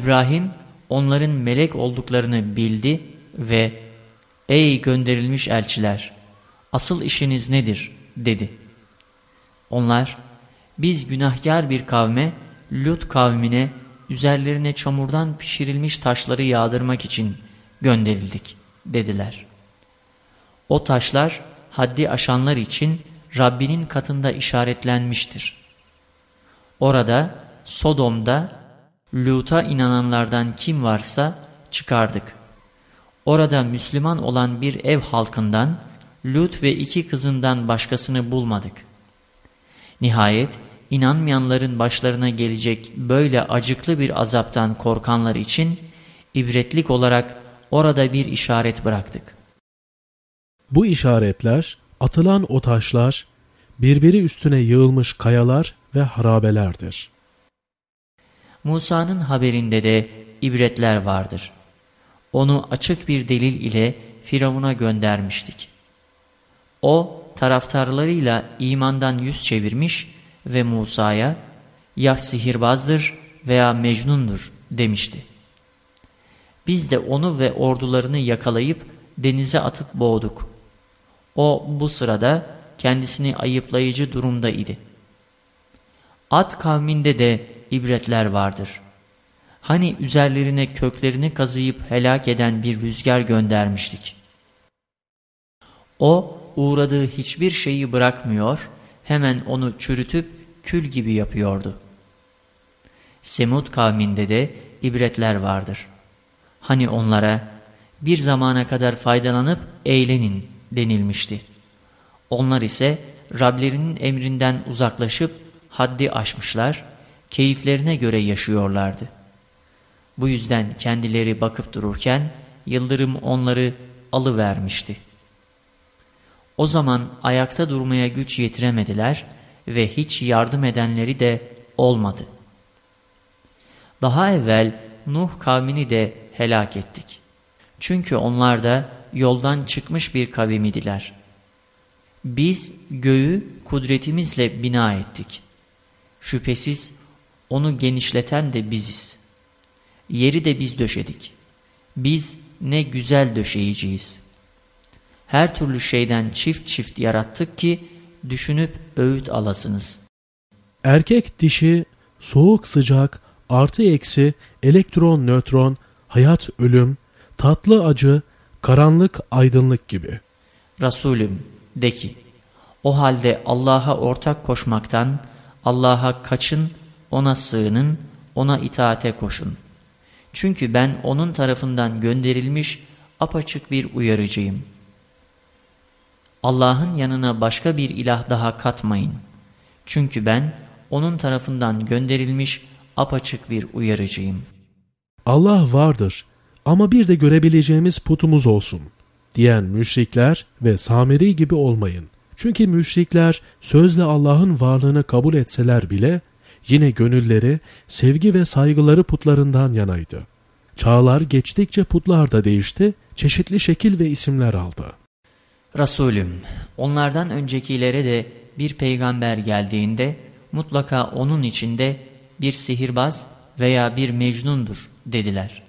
İbrahim onların melek olduklarını bildi ve ''Ey gönderilmiş elçiler, asıl işiniz nedir?'' dedi. Onlar, biz günahkar bir kavme, Lut kavmine üzerlerine çamurdan pişirilmiş taşları yağdırmak için gönderildik dediler. O taşlar haddi aşanlar için Rabbinin katında işaretlenmiştir. Orada Sodom'da Lut'a inananlardan kim varsa çıkardık. Orada Müslüman olan bir ev halkından Lut ve iki kızından başkasını bulmadık. Nihayet inanmayanların başlarına gelecek böyle acıklı bir azaptan korkanlar için ibretlik olarak orada bir işaret bıraktık. Bu işaretler, atılan o taşlar, birbiri üstüne yığılmış kayalar ve harabelerdir. Musa'nın haberinde de ibretler vardır. Onu açık bir delil ile Firavun'a göndermiştik. O taraftarlarıyla imandan yüz çevirmiş ve Musa'ya ya sihirbazdır veya mecnundur demişti. Biz de onu ve ordularını yakalayıp denize atıp boğduk. O bu sırada kendisini ayıplayıcı durumda idi. Ad kavminde de ibretler vardır. Hani üzerlerine köklerini kazıyıp helak eden bir rüzgar göndermiştik. O uğradığı hiçbir şeyi bırakmıyor, hemen onu çürütüp kül gibi yapıyordu. Semud kavminde de ibretler vardır. Hani onlara bir zamana kadar faydalanıp eğlenin denilmişti. Onlar ise Rablerinin emrinden uzaklaşıp haddi aşmışlar, keyiflerine göre yaşıyorlardı. Bu yüzden kendileri bakıp dururken yıldırım onları alıvermişti. O zaman ayakta durmaya güç yetiremediler ve hiç yardım edenleri de olmadı. Daha evvel Nuh kavmini de helak ettik. Çünkü onlar da yoldan çıkmış bir kavim idiler. Biz göğü kudretimizle bina ettik. Şüphesiz onu genişleten de biziz. Yeri de biz döşedik. Biz ne güzel döşeyiciyiz. Her türlü şeyden çift çift yarattık ki düşünüp öğüt alasınız. Erkek dişi, soğuk sıcak, artı eksi, elektron nötron, hayat ölüm, tatlı acı, karanlık aydınlık gibi. Resulüm de ki, o halde Allah'a ortak koşmaktan, Allah'a kaçın, ona sığının, ona itaate koşun. Çünkü ben onun tarafından gönderilmiş apaçık bir uyarıcıyım. Allah'ın yanına başka bir ilah daha katmayın. Çünkü ben onun tarafından gönderilmiş apaçık bir uyarıcıyım. Allah vardır ama bir de görebileceğimiz putumuz olsun diyen müşrikler ve Samiri gibi olmayın. Çünkü müşrikler sözle Allah'ın varlığını kabul etseler bile yine gönülleri sevgi ve saygıları putlarından yanaydı. Çağlar geçtikçe putlar da değişti, çeşitli şekil ve isimler aldı. Resulüm, onlardan öncekilere de bir peygamber geldiğinde mutlaka onun içinde bir sihirbaz veya bir mecnundur dediler.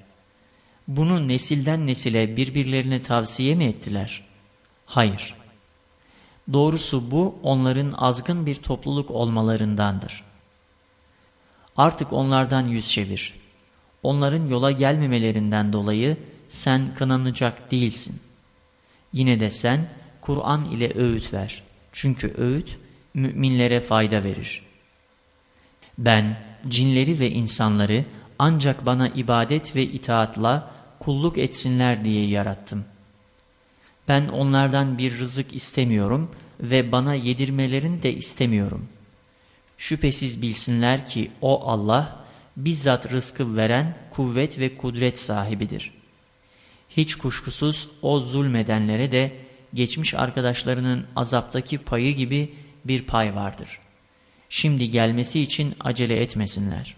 Bunu nesilden nesile birbirlerine tavsiye mi ettiler? Hayır. Doğrusu bu onların azgın bir topluluk olmalarındandır. Artık onlardan yüz çevir. Onların yola gelmemelerinden dolayı sen kınanacak değilsin. Yine de sen Kur'an ile öğüt ver. Çünkü öğüt müminlere fayda verir. Ben cinleri ve insanları ancak bana ibadet ve itaatla kulluk etsinler diye yarattım. Ben onlardan bir rızık istemiyorum ve bana yedirmelerini de istemiyorum. Şüphesiz bilsinler ki o Allah bizzat rızkı veren kuvvet ve kudret sahibidir. Hiç kuşkusuz o zulmedenlere de geçmiş arkadaşlarının azaptaki payı gibi bir pay vardır. Şimdi gelmesi için acele etmesinler.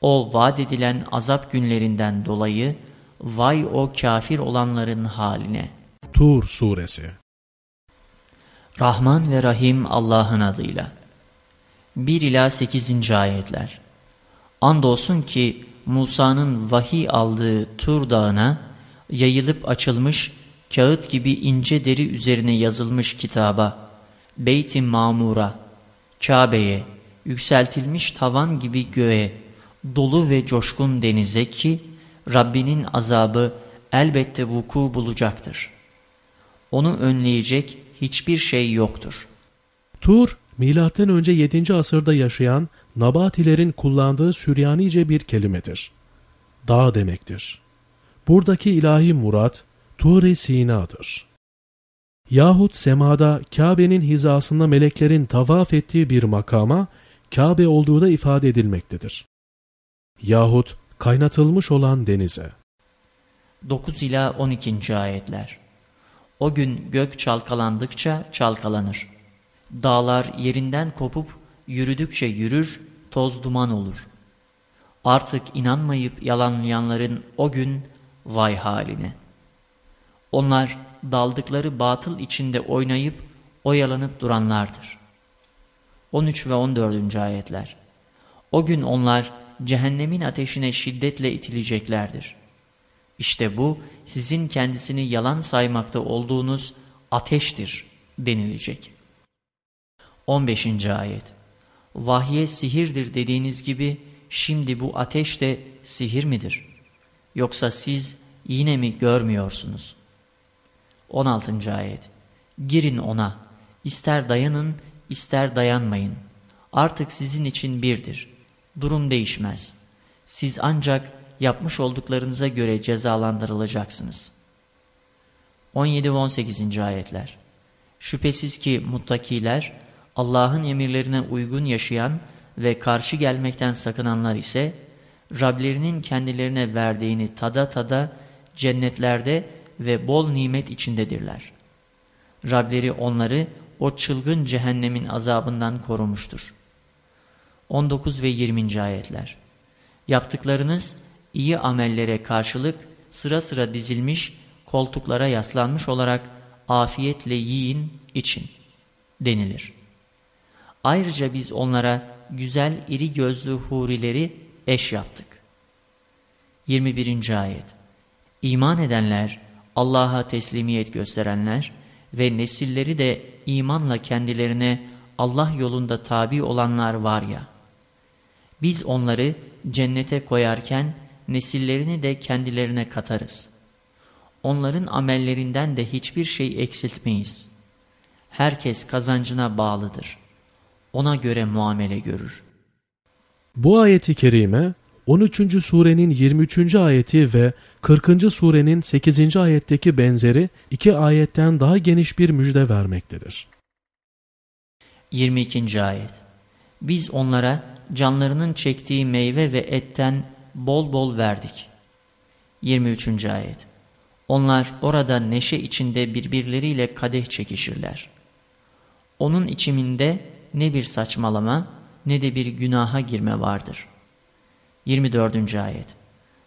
O vaat edilen azap günlerinden dolayı vay o kafir olanların haline. Tur Suresi Rahman ve Rahim Allah'ın adıyla. 1 ila 8. ayetler. Andolsun ki Musa'nın vahiy aldığı Tur Dağı'na yayılıp açılmış kağıt gibi ince deri üzerine yazılmış kitaba, Beyt-i Mamur'a, Kabe'ye, yükseltilmiş tavan gibi göğe, dolu ve coşkun denize ki Rabbinin azabı elbette vuku bulacaktır. Onu önleyecek hiçbir şey yoktur. Tur, M.Ö. 7. asırda yaşayan Nabatilerin kullandığı Süryanice bir kelimedir. Dağ demektir. Buradaki ilahi murat Tur-i Sina'dır. Yahut semada Kabe'nin hizasında meleklerin tavaf ettiği bir makama Kabe olduğu da ifade edilmektedir. Yahut kaynatılmış olan denize. 9 ila 12. ayetler. O gün gök çalkalandıkça çalkalanır. Dağlar yerinden kopup yürüdükçe yürür, toz duman olur. Artık inanmayıp yalanlayanların o gün vay haline. Onlar daldıkları batıl içinde oynayıp oyalanıp duranlardır. 13 ve 14. ayetler. O gün onlar cehennemin ateşine şiddetle itileceklerdir. İşte bu sizin kendisini yalan saymakta olduğunuz ateştir denilecek. 15. ayet Vahye sihirdir dediğiniz gibi şimdi bu ateş de sihir midir? Yoksa siz yine mi görmüyorsunuz? 16. ayet Girin ona, ister dayanın ister dayanmayın. Artık sizin için birdir. Durum değişmez. Siz ancak yapmış olduklarınıza göre cezalandırılacaksınız. 17 ve 18. ayetler Şüphesiz ki muttakiler Allah'ın emirlerine uygun yaşayan ve karşı gelmekten sakınanlar ise Rablerinin kendilerine verdiğini tada tada cennetlerde ve bol nimet içindedirler. Rableri onları o çılgın cehennemin azabından korumuştur. 19 ve 20. ayetler Yaptıklarınız iyi amellere karşılık sıra sıra dizilmiş koltuklara yaslanmış olarak afiyetle yiyin için denilir. Ayrıca biz onlara güzel iri gözlü hurileri eş yaptık. 21. ayet İman edenler, Allah'a teslimiyet gösterenler ve nesilleri de imanla kendilerine Allah yolunda tabi olanlar var ya, biz onları cennete koyarken nesillerini de kendilerine katarız. Onların amellerinden de hiçbir şey eksiltmeyiz. Herkes kazancına bağlıdır. Ona göre muamele görür. Bu ayeti kerime 13. surenin 23. ayeti ve 40. surenin 8. ayetteki benzeri iki ayetten daha geniş bir müjde vermektedir. 22. ayet Biz onlara canlarının çektiği meyve ve etten bol bol verdik. 23. ayet Onlar orada neşe içinde birbirleriyle kadeh çekişirler. Onun içiminde ne bir saçmalama ne de bir günaha girme vardır. 24. ayet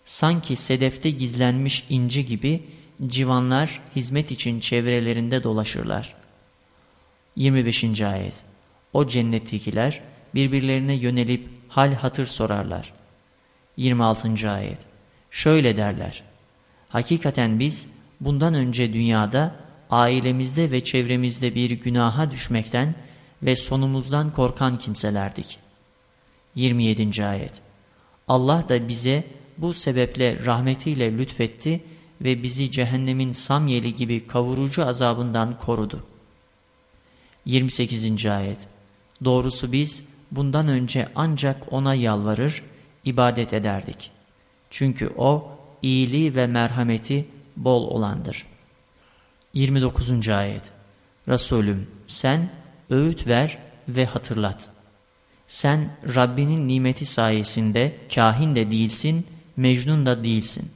Sanki sedefte gizlenmiş inci gibi civanlar hizmet için çevrelerinde dolaşırlar. 25. ayet O cennettekiler birbirlerine yönelip hal hatır sorarlar. 26. ayet Şöyle derler. Hakikaten biz bundan önce dünyada ailemizde ve çevremizde bir günaha düşmekten ve sonumuzdan korkan kimselerdik. 27. ayet Allah da bize bu sebeple rahmetiyle lütfetti ve bizi cehennemin samyeli gibi kavurucu azabından korudu. 28. ayet Doğrusu biz bundan önce ancak ona yalvarır, ibadet ederdik. Çünkü o iyiliği ve merhameti bol olandır. 29. ayet Resulüm sen öğüt ver ve hatırlat. Sen Rabbinin nimeti sayesinde kahin de değilsin, mecnun da değilsin.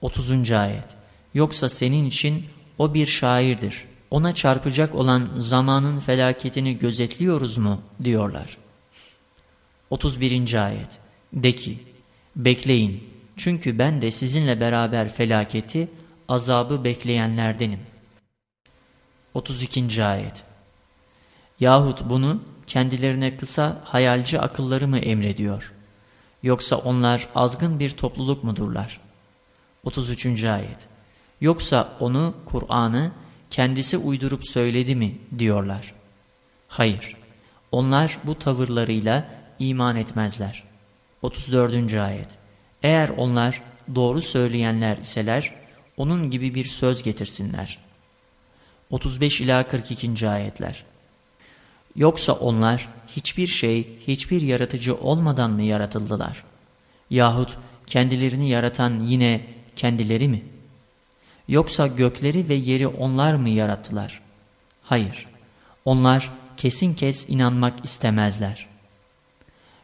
30. ayet Yoksa senin için o bir şairdir. Ona çarpacak olan zamanın felaketini gözetliyoruz mu diyorlar. 31. ayet De ki, bekleyin çünkü ben de sizinle beraber felaketi, azabı bekleyenlerdenim. 32. ayet Yahut bunu kendilerine kısa hayalci akılları mı emrediyor? Yoksa onlar azgın bir topluluk mudurlar? 33. Ayet Yoksa onu, Kur'an'ı kendisi uydurup söyledi mi diyorlar. Hayır, onlar bu tavırlarıyla iman etmezler. 34. Ayet Eğer onlar doğru söyleyenler iseler, onun gibi bir söz getirsinler. 35 ila 42. ayetler. Yoksa onlar hiçbir şey, hiçbir yaratıcı olmadan mı yaratıldılar? Yahut kendilerini yaratan yine kendileri mi? Yoksa gökleri ve yeri onlar mı yarattılar? Hayır, onlar kesin kes inanmak istemezler.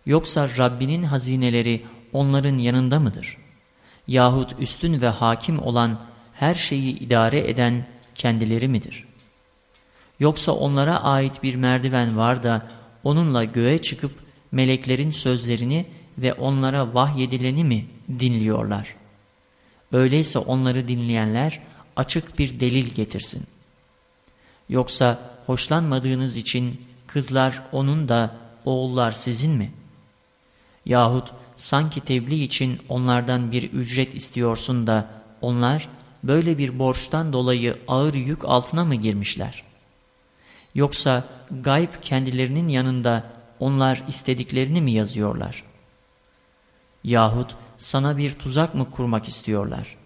Yoksa Rabbinin hazineleri onların yanında mıdır? Yahut üstün ve hakim olan her şeyi idare eden kendileri midir? Yoksa onlara ait bir merdiven var da onunla göğe çıkıp meleklerin sözlerini ve onlara vahyedileni mi dinliyorlar? Öyleyse onları dinleyenler açık bir delil getirsin. Yoksa hoşlanmadığınız için kızlar onun da oğullar sizin mi? Yahut sanki tebliğ için onlardan bir ücret istiyorsun da onlar böyle bir borçtan dolayı ağır yük altına mı girmişler? Yoksa gayb kendilerinin yanında onlar istediklerini mi yazıyorlar? Yahut sana bir tuzak mı kurmak istiyorlar?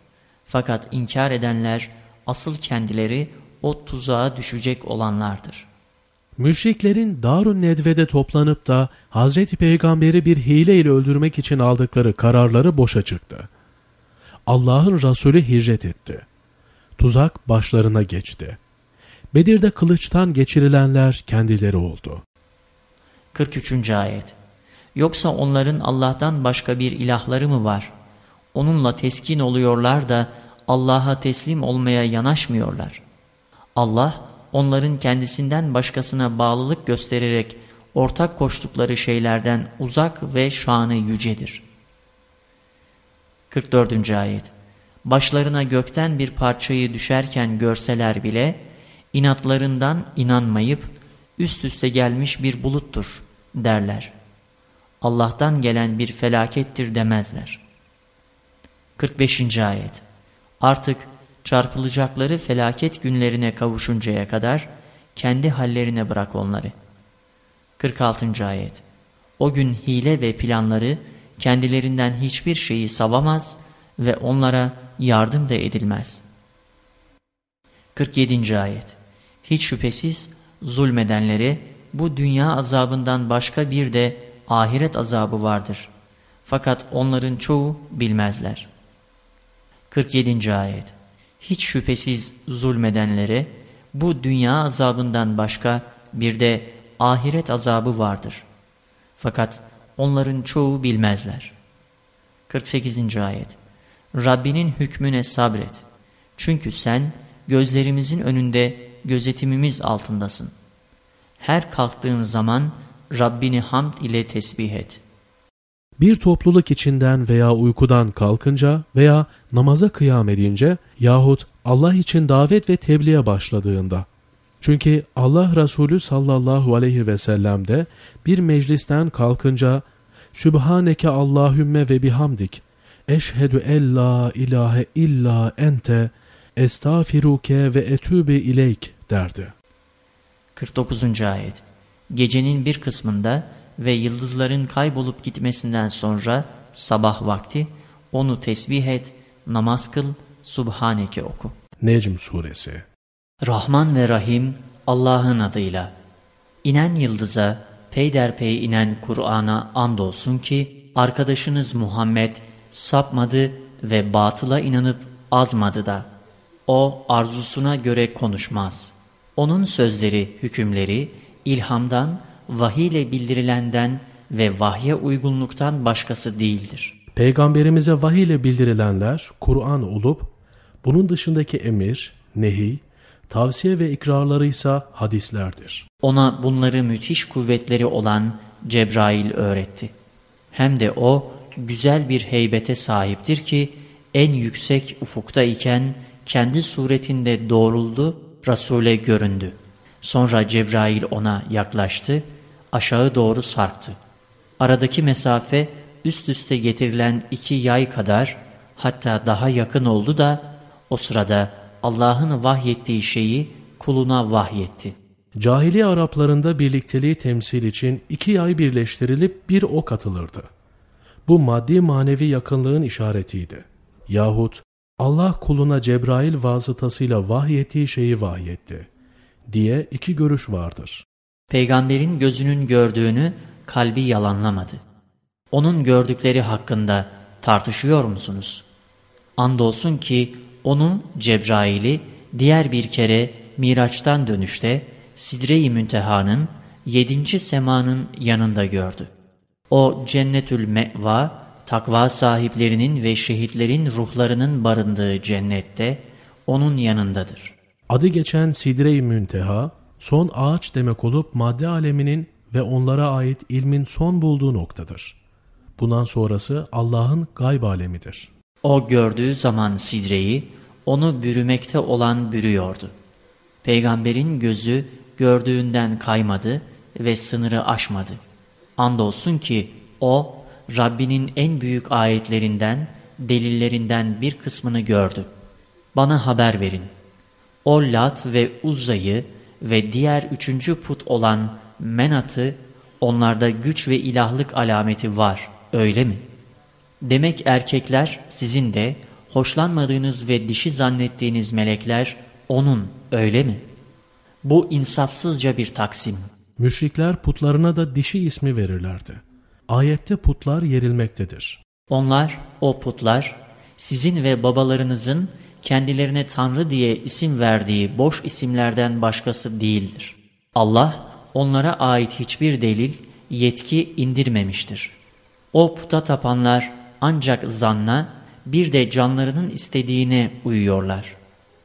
Fakat inkar edenler asıl kendileri o tuzağa düşecek olanlardır. Müşriklerin Darun Nedve'de toplanıp da Hazreti Peygamber'i bir hile ile öldürmek için aldıkları kararları boşa çıktı. Allah'ın Resulü hicret etti. Tuzak başlarına geçti. Bedir'de kılıçtan geçirilenler kendileri oldu. 43. Ayet Yoksa onların Allah'tan başka bir ilahları mı var? Onunla teskin oluyorlar da Allah'a teslim olmaya yanaşmıyorlar. Allah onların kendisinden başkasına bağlılık göstererek ortak koştukları şeylerden uzak ve şanı yücedir. 44. Ayet Başlarına gökten bir parçayı düşerken görseler bile inatlarından inanmayıp üst üste gelmiş bir buluttur derler. Allah'tan gelen bir felakettir demezler. 45. Ayet Artık çarpılacakları felaket günlerine kavuşuncaya kadar kendi hallerine bırak onları. 46. Ayet O gün hile ve planları kendilerinden hiçbir şeyi savamaz ve onlara yardım da edilmez. 47. Ayet Hiç şüphesiz zulmedenleri bu dünya azabından başka bir de ahiret azabı vardır. Fakat onların çoğu bilmezler. 47. Ayet Hiç şüphesiz zulmedenlere bu dünya azabından başka bir de ahiret azabı vardır. Fakat onların çoğu bilmezler. 48. Ayet Rabbinin hükmüne sabret. Çünkü sen gözlerimizin önünde gözetimimiz altındasın. Her kalktığın zaman Rabbini hamd ile tesbih et. Bir topluluk içinden veya uykudan kalkınca veya namaza kıyam edince yahut Allah için davet ve tebliğe başladığında. Çünkü Allah Resulü sallallahu aleyhi ve sellem de bir meclisten kalkınca Sübhaneke Allahümme ve bihamdik Eşhedü en la ilahe illa ente estağfiruke ve etübe ileyk derdi. 49. Ayet Gecenin bir kısmında ve yıldızların kaybolup gitmesinden sonra sabah vakti onu tesbih et, namaz kıl, Subhaneke oku. Necm Suresi Rahman ve Rahim Allah'ın adıyla. İnen yıldıza, peyderpey inen Kur'an'a andolsun ki arkadaşınız Muhammed sapmadı ve batıla inanıp azmadı da. O arzusuna göre konuşmaz. Onun sözleri, hükümleri ilhamdan, vahiy ile bildirilenden ve vahye uygunluktan başkası değildir. Peygamberimize vahiy ile bildirilenler Kur'an olup, bunun dışındaki emir, nehi, tavsiye ve ikrarları ise hadislerdir. Ona bunları müthiş kuvvetleri olan Cebrail öğretti. Hem de o güzel bir heybete sahiptir ki en yüksek ufukta iken kendi suretinde doğruldu, Resul'e göründü. Sonra Cebrail ona yaklaştı, aşağı doğru sarktı. Aradaki mesafe üst üste getirilen iki yay kadar hatta daha yakın oldu da o sırada Allah'ın vahyettiği şeyi kuluna vahyetti. Cahiliye Araplarında birlikteliği temsil için iki yay birleştirilip bir ok atılırdı. Bu maddi manevi yakınlığın işaretiydi. Yahut Allah kuluna Cebrail vasıtasıyla vahyettiği şeyi vahyetti diye iki görüş vardır. Peygamberin gözünün gördüğünü kalbi yalanlamadı. Onun gördükleri hakkında tartışıyor musunuz? Andolsun ki onu Cebrail'i diğer bir kere Miraç'tan dönüşte Sidre-i Münteha'nın yedinci semanın yanında gördü. O cennetül me'va, takva sahiplerinin ve şehitlerin ruhlarının barındığı cennette onun yanındadır. Adı geçen Sidre-i Münteha, son ağaç demek olup madde aleminin ve onlara ait ilmin son bulduğu noktadır. Bundan sonrası Allah'ın gayb alemidir. O gördüğü zaman Sidre'yi, onu bürümekte olan bürüyordu. Peygamberin gözü gördüğünden kaymadı ve sınırı aşmadı. Andolsun ki o, Rabbinin en büyük ayetlerinden, delillerinden bir kısmını gördü. Bana haber verin. O Lat ve Uzza'yı ve diğer üçüncü put olan Menat'ı onlarda güç ve ilahlık alameti var, öyle mi? Demek erkekler sizin de hoşlanmadığınız ve dişi zannettiğiniz melekler onun, öyle mi? Bu insafsızca bir taksim. Müşrikler putlarına da dişi ismi verirlerdi. Ayette putlar yerilmektedir. Onlar, o putlar, sizin ve babalarınızın kendilerine Tanrı diye isim verdiği boş isimlerden başkası değildir. Allah, onlara ait hiçbir delil, yetki indirmemiştir. O puta tapanlar ancak zanna, bir de canlarının istediğine uyuyorlar.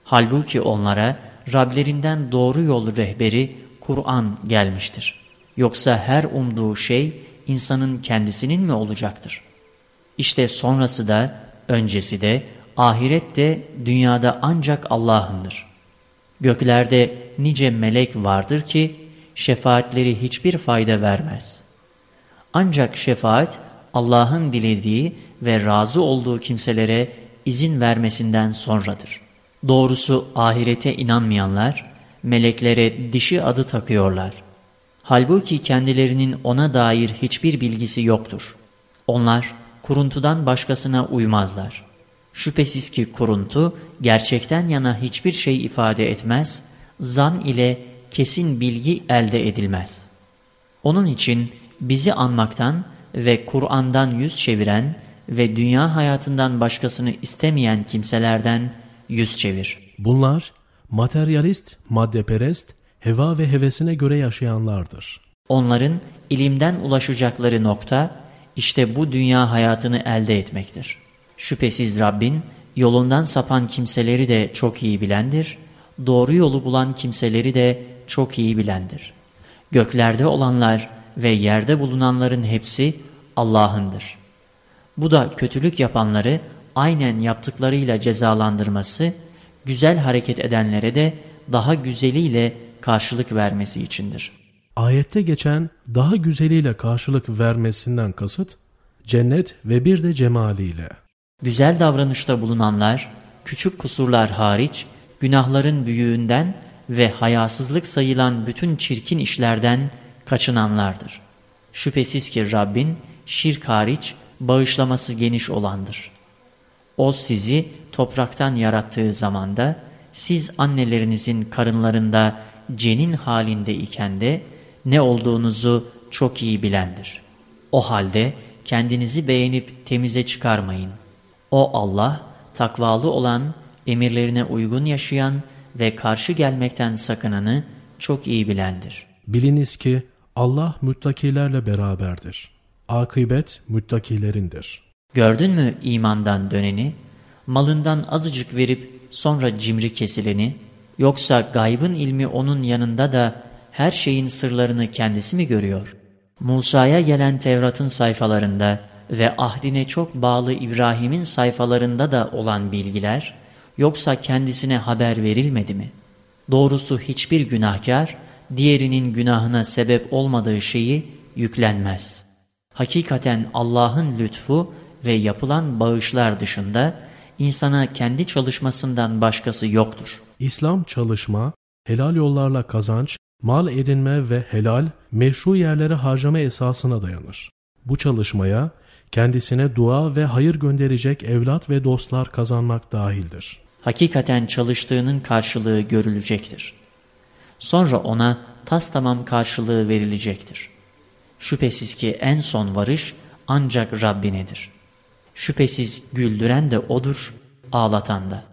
Halbuki onlara Rablerinden doğru yol rehberi Kur'an gelmiştir. Yoksa her umduğu şey insanın kendisinin mi olacaktır? İşte sonrası da, öncesi de, ahiret de dünyada ancak Allah'ındır. Göklerde nice melek vardır ki şefaatleri hiçbir fayda vermez. Ancak şefaat Allah'ın dilediği ve razı olduğu kimselere izin vermesinden sonradır. Doğrusu ahirete inanmayanlar meleklere dişi adı takıyorlar. Halbuki kendilerinin ona dair hiçbir bilgisi yoktur. Onlar kuruntudan başkasına uymazlar. Şüphesiz ki kuruntu gerçekten yana hiçbir şey ifade etmez, zan ile kesin bilgi elde edilmez. Onun için bizi anmaktan ve Kur'an'dan yüz çeviren ve dünya hayatından başkasını istemeyen kimselerden yüz çevir. Bunlar materyalist, maddeperest, heva ve hevesine göre yaşayanlardır. Onların ilimden ulaşacakları nokta işte bu dünya hayatını elde etmektir. Şüphesiz Rabbin yolundan sapan kimseleri de çok iyi bilendir, doğru yolu bulan kimseleri de çok iyi bilendir. Göklerde olanlar ve yerde bulunanların hepsi Allah'ındır. Bu da kötülük yapanları aynen yaptıklarıyla cezalandırması, güzel hareket edenlere de daha güzeliyle karşılık vermesi içindir. Ayette geçen daha güzeliyle karşılık vermesinden kasıt, cennet ve bir de cemaliyle. Güzel davranışta bulunanlar, küçük kusurlar hariç, günahların büyüğünden ve hayasızlık sayılan bütün çirkin işlerden kaçınanlardır. Şüphesiz ki Rabbin şirk hariç bağışlaması geniş olandır. O sizi topraktan yarattığı zamanda siz annelerinizin karınlarında cenin halinde iken de ne olduğunuzu çok iyi bilendir. O halde kendinizi beğenip temize çıkarmayın. O Allah takvalı olan, emirlerine uygun yaşayan ve karşı gelmekten sakınanı çok iyi bilendir. Biliniz ki Allah müttakilerle beraberdir. Akıbet müttakilerindir. Gördün mü imandan döneni, malından azıcık verip sonra cimri kesileni, yoksa gaybın ilmi onun yanında da her şeyin sırlarını kendisi mi görüyor? Musa'ya gelen Tevrat'ın sayfalarında ve ahdine çok bağlı İbrahim'in sayfalarında da olan bilgiler, yoksa kendisine haber verilmedi mi? Doğrusu hiçbir günahkar, diğerinin günahına sebep olmadığı şeyi yüklenmez. Hakikaten Allah'ın lütfu ve yapılan bağışlar dışında insana kendi çalışmasından başkası yoktur. İslam çalışma, helal yollarla kazanç, mal edinme ve helal, meşru yerlere harcama esasına dayanır. Bu çalışmaya kendisine dua ve hayır gönderecek evlat ve dostlar kazanmak dahildir. Hakikaten çalıştığının karşılığı görülecektir. Sonra ona tas tamam karşılığı verilecektir. Şüphesiz ki en son varış ancak Rabbinedir. Şüphesiz güldüren de O'dur, ağlatan da.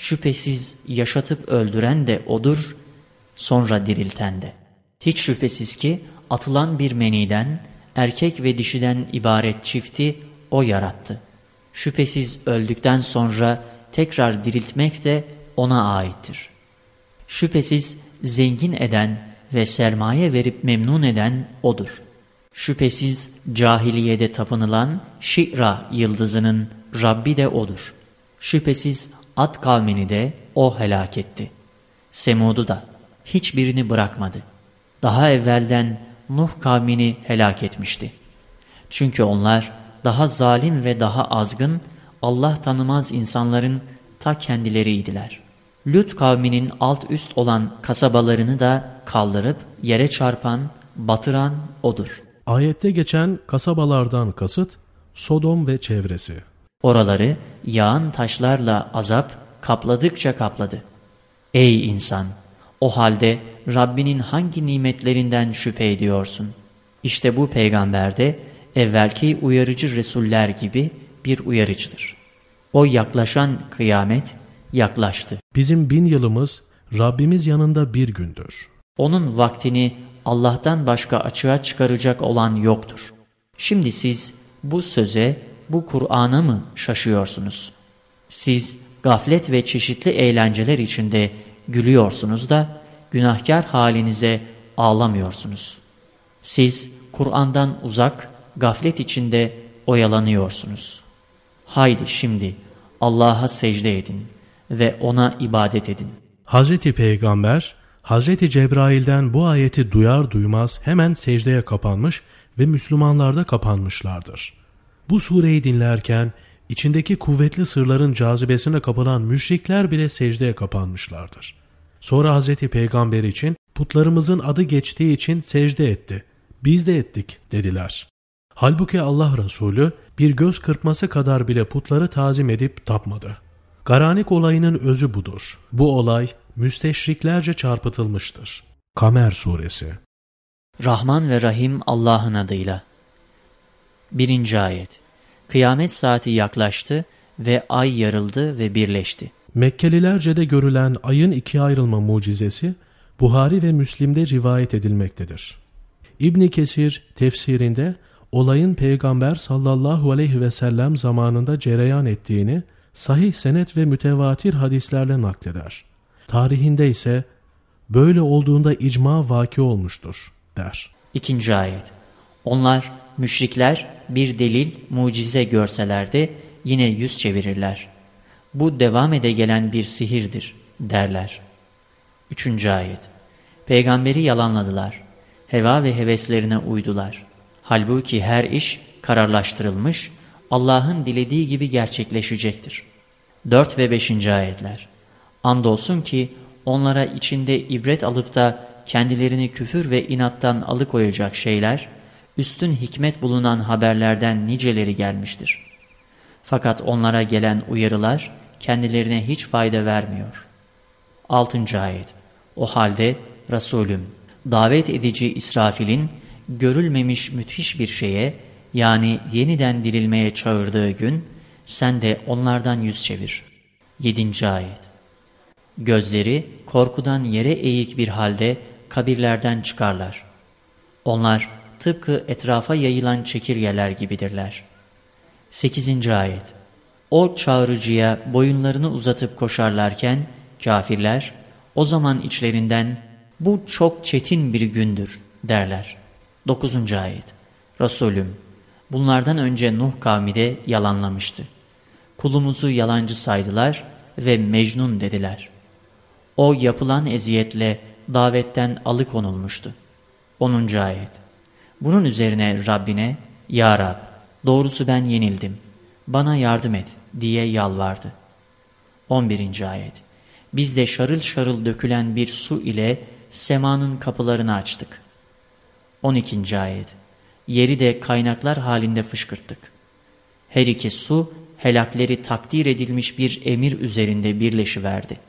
Şüphesiz yaşatıp öldüren de O'dur, sonra dirilten de. Hiç şüphesiz ki atılan bir meniden, erkek ve dişiden ibaret çifti O yarattı. Şüphesiz öldükten sonra tekrar diriltmek de O'na aittir. Şüphesiz zengin eden ve sermaye verip memnun eden O'dur. Şüphesiz cahiliyede tapınılan Şi'ra yıldızının Rabbi de O'dur. Şüphesiz Ad kavmini de O helak etti. Semud'u da hiçbirini bırakmadı. Daha evvelden Nuh kavmini helak etmişti. Çünkü onlar daha zalim ve daha azgın, Allah tanımaz insanların ta kendileriydiler. Lüt kavminin alt üst olan kasabalarını da kaldırıp yere çarpan, batıran O'dur. Ayette geçen kasabalardan kasıt Sodom ve çevresi. Oraları yağan taşlarla azap kapladıkça kapladı. Ey insan! O halde Rabbinin hangi nimetlerinden şüphe ediyorsun? İşte bu peygamber de evvelki uyarıcı Resuller gibi bir uyarıcıdır. O yaklaşan kıyamet yaklaştı. Bizim bin yılımız Rabbimiz yanında bir gündür. Onun vaktini Allah'tan başka açığa çıkaracak olan yoktur. Şimdi siz bu söze, bu Kur'an'a mı şaşıyorsunuz? Siz gaflet ve çeşitli eğlenceler içinde gülüyorsunuz da günahkar halinize ağlamıyorsunuz. Siz Kur'an'dan uzak, gaflet içinde oyalanıyorsunuz. Haydi şimdi Allah'a secde edin ve O'na ibadet edin. Hazreti Peygamber, Hazreti Cebrail'den bu ayeti duyar duymaz hemen secdeye kapanmış ve Müslümanlar da kapanmışlardır. Bu sureyi dinlerken içindeki kuvvetli sırların cazibesine kapılan müşrikler bile secdeye kapanmışlardır. Sonra Hazreti Peygamber için putlarımızın adı geçtiği için secde etti. Biz de ettik dediler. Halbuki Allah Resulü bir göz kırpması kadar bile putları tazim edip tapmadı. Garanik olayının özü budur. Bu olay müsteşriklerce çarpıtılmıştır. Kamer Suresi Rahman ve Rahim Allah'ın adıyla. 1. Ayet Kıyamet saati yaklaştı ve ay yarıldı ve birleşti. Mekkelilerce de görülen ayın ikiye ayrılma mucizesi Buhari ve Müslim'de rivayet edilmektedir. İbni Kesir tefsirinde olayın Peygamber sallallahu aleyhi ve sellem zamanında cereyan ettiğini sahih senet ve mütevatir hadislerle nakleder. Tarihinde ise böyle olduğunda icma vaki olmuştur der. İkinci ayet. Onlar müşrikler bir delil, mucize görselerdi yine yüz çevirirler. Bu devam ede gelen bir sihirdir derler. Üçüncü ayet. Peygamberi yalanladılar. Heva ve heveslerine uydular. Halbuki her iş kararlaştırılmış, Allah'ın dilediği gibi gerçekleşecektir. 4 ve 5. ayetler. Andolsun ki onlara içinde ibret alıp da kendilerini küfür ve inattan alıkoyacak şeyler, üstün hikmet bulunan haberlerden niceleri gelmiştir. Fakat onlara gelen uyarılar kendilerine hiç fayda vermiyor. 6. ayet. O halde Resulüm, davet edici İsrafil'in görülmemiş müthiş bir şeye yani yeniden dirilmeye çağırdığı gün sen de onlardan yüz çevir. 7. ayet. Gözleri korkudan yere eğik bir halde kabirlerden çıkarlar. Onlar tıpkı etrafa yayılan çekirgeler gibidirler. 8. ayet. O çağrıcıya boyunlarını uzatıp koşarlarken kafirler o zaman içlerinden bu çok çetin bir gündür derler. 9. ayet. Resulüm bunlardan önce Nuh kavmi de yalanlamıştı. Kulumuzu yalancı saydılar ve Mecnun dediler. O yapılan eziyetle davetten alıkonulmuştu. 10. ayet. Bunun üzerine Rabbine Ya Rab doğrusu ben yenildim. Bana yardım et diye yalvardı. 11. Ayet Biz de şarıl şarıl dökülen bir su ile semanın kapılarını açtık. 12. Ayet Yeri de kaynaklar halinde fışkırttık. Her iki su helakleri takdir edilmiş bir emir üzerinde birleşiverdi.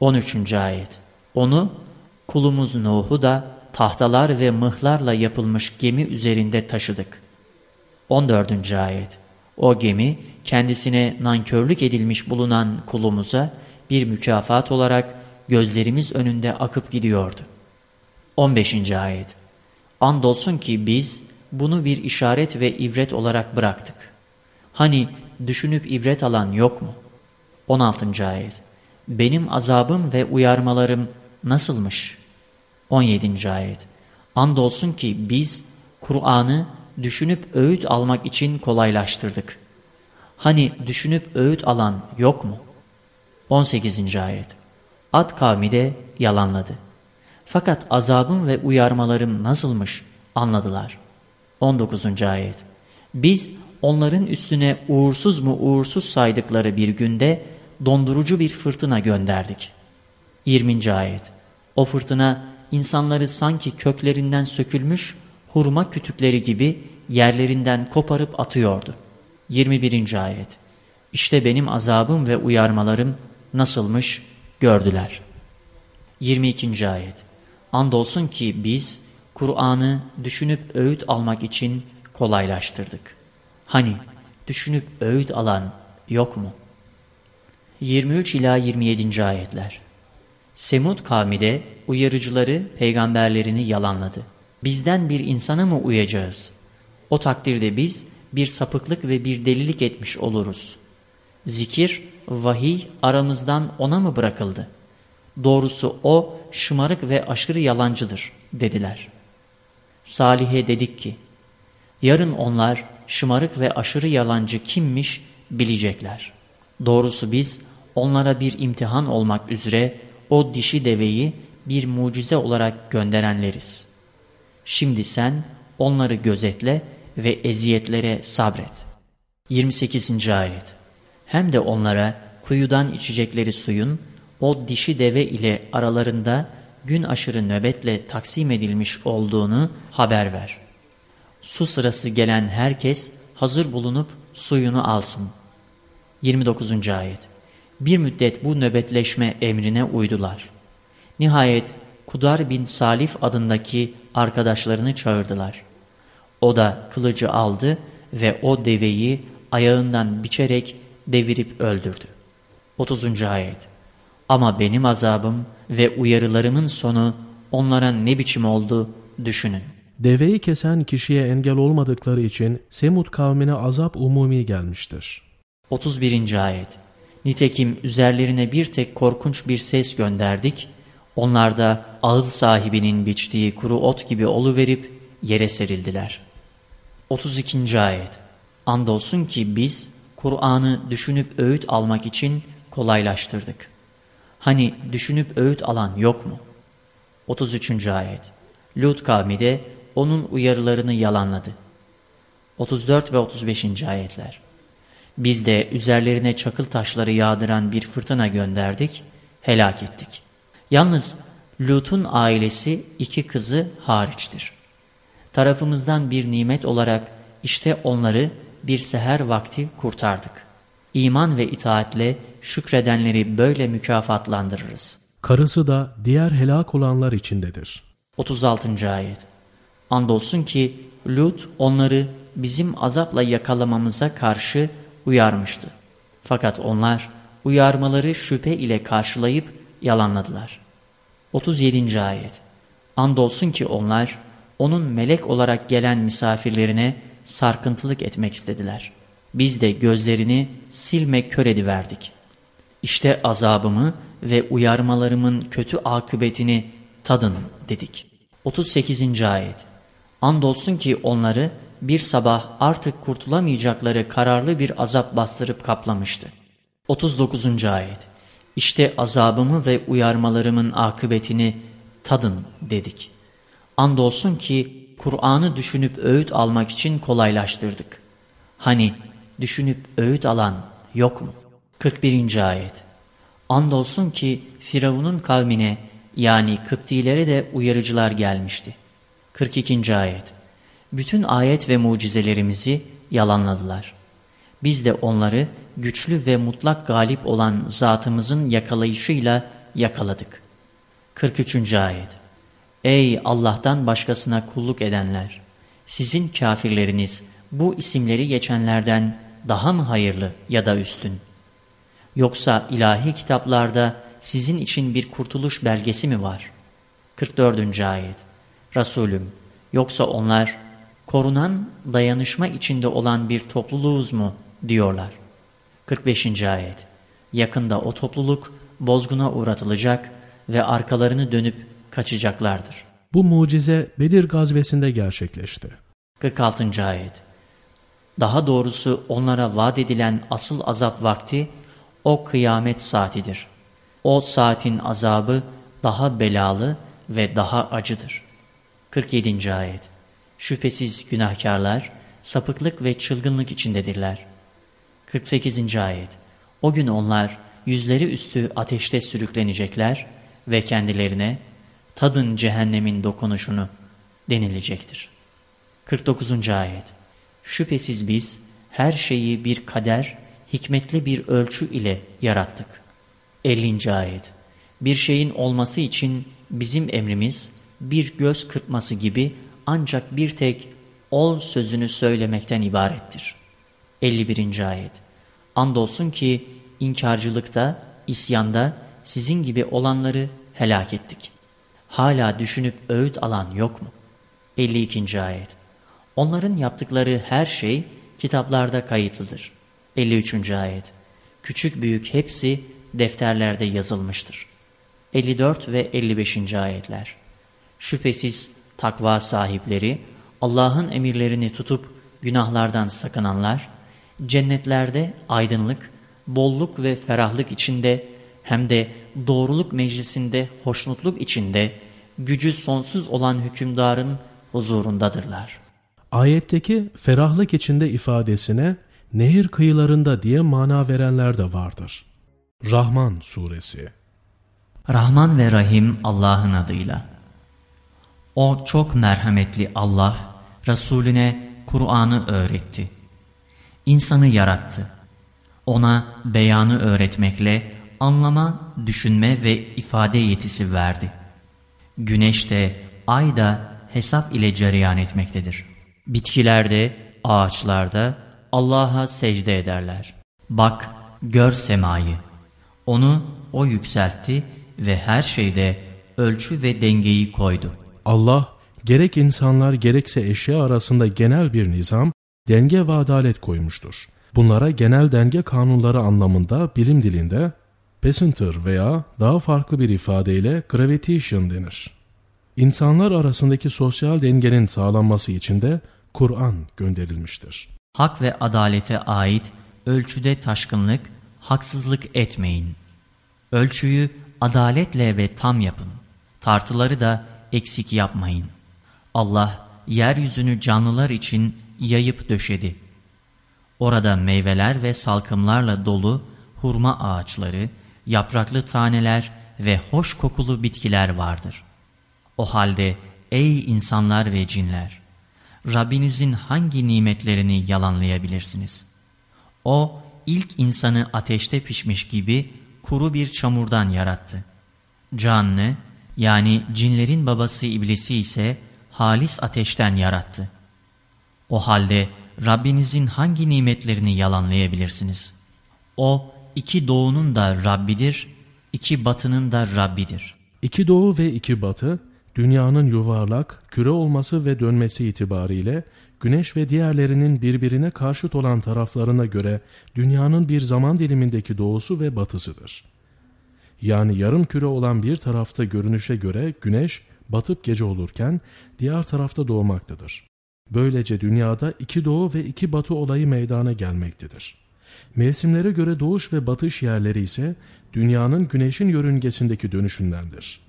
13. Ayet Onu kulumuz Nuh'u da tahtalar ve mıhlarla yapılmış gemi üzerinde taşıdık. 14. Ayet O gemi kendisine nankörlük edilmiş bulunan kulumuza bir mükafat olarak gözlerimiz önünde akıp gidiyordu. 15. Ayet Andolsun ki biz bunu bir işaret ve ibret olarak bıraktık. Hani düşünüp ibret alan yok mu? 16. Ayet Benim azabım ve uyarmalarım nasılmış? 17. Ayet Andolsun ki biz Kur'an'ı düşünüp öğüt almak için kolaylaştırdık. Hani düşünüp öğüt alan yok mu? 18. Ayet Ad kavmi de yalanladı. Fakat azabım ve uyarmalarım nasılmış anladılar. 19. Ayet Biz onların üstüne uğursuz mu uğursuz saydıkları bir günde dondurucu bir fırtına gönderdik. 20. Ayet O fırtına insanları sanki köklerinden sökülmüş hurma kütükleri gibi yerlerinden koparıp atıyordu. 21. Ayet İşte benim azabım ve uyarmalarım nasılmış gördüler. 22. Ayet Andolsun ki biz Kur'an'ı düşünüp öğüt almak için kolaylaştırdık. Hani düşünüp öğüt alan yok mu? 23 ila 27. ayetler. Semud kavmi de uyarıcıları peygamberlerini yalanladı. Bizden bir insana mı uyacağız? O takdirde biz bir sapıklık ve bir delilik etmiş oluruz. Zikir, vahiy aramızdan ona mı bırakıldı? Doğrusu o şımarık ve aşırı yalancıdır dediler. Salih'e dedik ki, yarın onlar şımarık ve aşırı yalancı kimmiş bilecekler. Doğrusu biz onlara bir imtihan olmak üzere o dişi deveyi bir mucize olarak gönderenleriz. Şimdi sen onları gözetle ve eziyetlere sabret. 28. Ayet Hem de onlara kuyudan içecekleri suyun o dişi deve ile aralarında gün aşırı nöbetle taksim edilmiş olduğunu haber ver. Su sırası gelen herkes hazır bulunup suyunu alsın. 29. Ayet Bir müddet bu nöbetleşme emrine uydular. Nihayet Kudar bin Salif adındaki arkadaşlarını çağırdılar. O da kılıcı aldı ve o deveyi ayağından biçerek devirip öldürdü. 30. Ayet Ama benim azabım ve uyarılarımın sonu onlara ne biçim oldu düşünün. Deveyi kesen kişiye engel olmadıkları için Semud kavmine azap umumi gelmiştir. 31. Ayet Nitekim üzerlerine bir tek korkunç bir ses gönderdik. Onlar da ağıl sahibinin biçtiği kuru ot gibi oluverip yere serildiler. 32. Ayet Andolsun ki biz Kur'an'ı düşünüp öğüt almak için kolaylaştırdık. Hani düşünüp öğüt alan yok mu? 33. Ayet Lut kavmi de onun uyarılarını yalanladı. 34 ve 35. ayetler Biz de üzerlerine çakıl taşları yağdıran bir fırtına gönderdik, helak ettik. Yalnız Lut'un ailesi iki kızı hariçtir. Tarafımızdan bir nimet olarak işte onları bir seher vakti kurtardık. İman ve itaatle şükredenleri böyle mükafatlandırırız. Karısı da diğer helak olanlar içindedir. 36. Ayet Andolsun ki Lut onları bizim azapla yakalamamıza karşı uyarmıştı. Fakat onlar uyarmaları şüphe ile karşılayıp yalanladılar. 37. Ayet Andolsun ki onlar onun melek olarak gelen misafirlerine sarkıntılık etmek istediler. Biz de gözlerini silme kör ediverdik. İşte azabımı ve uyarmalarımın kötü akıbetini tadın dedik. 38. Ayet Andolsun ki onları bir sabah artık kurtulamayacakları kararlı bir azap bastırıp kaplamıştı. 39. Ayet İşte azabımı ve uyarmalarımın akıbetini tadın dedik. Andolsun ki Kur'an'ı düşünüp öğüt almak için kolaylaştırdık. Hani düşünüp öğüt alan yok mu? 41. Ayet Andolsun ki Firavun'un kavmine yani Kıptilere de uyarıcılar gelmişti. 42. Ayet Bütün ayet ve mucizelerimizi yalanladılar. Biz de onları güçlü ve mutlak galip olan zatımızın yakalayışıyla yakaladık. 43. Ayet Ey Allah'tan başkasına kulluk edenler! Sizin kafirleriniz bu isimleri geçenlerden daha mı hayırlı ya da üstün? Yoksa ilahi kitaplarda sizin için bir kurtuluş belgesi mi var? 44. Ayet Resulüm, yoksa onlar korunan dayanışma içinde olan bir topluluğuz mu diyorlar. 45. Ayet Yakında o topluluk bozguna uğratılacak ve arkalarını dönüp kaçacaklardır. Bu mucize Bedir gazvesinde gerçekleşti. 46. Ayet Daha doğrusu onlara vaat edilen asıl azap vakti o kıyamet saatidir. O saatin azabı daha belalı ve daha acıdır. 47. Ayet Şüphesiz günahkarlar sapıklık ve çılgınlık içindedirler. 48. Ayet O gün onlar yüzleri üstü ateşte sürüklenecekler ve kendilerine tadın cehennemin dokunuşunu denilecektir. 49. Ayet Şüphesiz biz her şeyi bir kader, hikmetli bir ölçü ile yarattık. 50. Ayet Bir şeyin olması için bizim emrimiz bir göz kırpması gibi ancak bir tek ol sözünü söylemekten ibarettir. 51. Ayet Andolsun ki inkarcılıkta, isyanda sizin gibi olanları helak ettik. Hala düşünüp öğüt alan yok mu? 52. Ayet Onların yaptıkları her şey kitaplarda kayıtlıdır. 53. Ayet Küçük büyük hepsi defterlerde yazılmıştır. 54 ve 55. Ayetler Şüphesiz takva sahipleri, Allah'ın emirlerini tutup günahlardan sakınanlar, cennetlerde aydınlık, bolluk ve ferahlık içinde hem de doğruluk meclisinde hoşnutluk içinde gücü sonsuz olan hükümdarın huzurundadırlar. Ayetteki ferahlık içinde ifadesine nehir kıyılarında diye mana verenler de vardır. Rahman Suresi Rahman ve Rahim Allah'ın adıyla. O çok merhametli Allah, Resulüne Kur'an'ı öğretti. İnsanı yarattı. Ona beyanı öğretmekle anlama, düşünme ve ifade yetisi verdi. Güneş de, ay da hesap ile cereyan etmektedir. Bitkilerde, ağaçlarda Allah'a secde ederler. Bak, gör semayı. Onu O yükseltti ve her şeyde ölçü ve dengeyi koydu. Allah, gerek insanlar gerekse eşya arasında genel bir nizam, denge ve adalet koymuştur. Bunlara genel denge kanunları anlamında bilim dilinde Pacenter veya daha farklı bir ifadeyle gravitation denir. İnsanlar arasındaki sosyal dengenin sağlanması için de Kur'an gönderilmiştir. Hak ve adalete ait ölçüde taşkınlık, haksızlık etmeyin. Ölçüyü adaletle ve tam yapın. Tartıları da eksik yapmayın. Allah yeryüzünü canlılar için yayıp döşedi. Orada meyveler ve salkımlarla dolu hurma ağaçları, yapraklı taneler ve hoş kokulu bitkiler vardır. O halde ey insanlar ve cinler! Rabbinizin hangi nimetlerini yalanlayabilirsiniz? O ilk insanı ateşte pişmiş gibi kuru bir çamurdan yarattı. Canlı yani cinlerin babası iblisi ise halis ateşten yarattı. O halde Rabbinizin hangi nimetlerini yalanlayabilirsiniz? O iki doğunun da Rabbidir, iki batının da Rabbidir. İki doğu ve iki batı, dünyanın yuvarlak, küre olması ve dönmesi itibariyle güneş ve diğerlerinin birbirine karşıt olan taraflarına göre dünyanın bir zaman dilimindeki doğusu ve batısıdır. Yani yarım küre olan bir tarafta görünüşe göre güneş batıp gece olurken diğer tarafta doğmaktadır. Böylece dünyada iki doğu ve iki batı olayı meydana gelmektedir. Mevsimlere göre doğuş ve batış yerleri ise dünyanın güneşin yörüngesindeki dönüşündendir.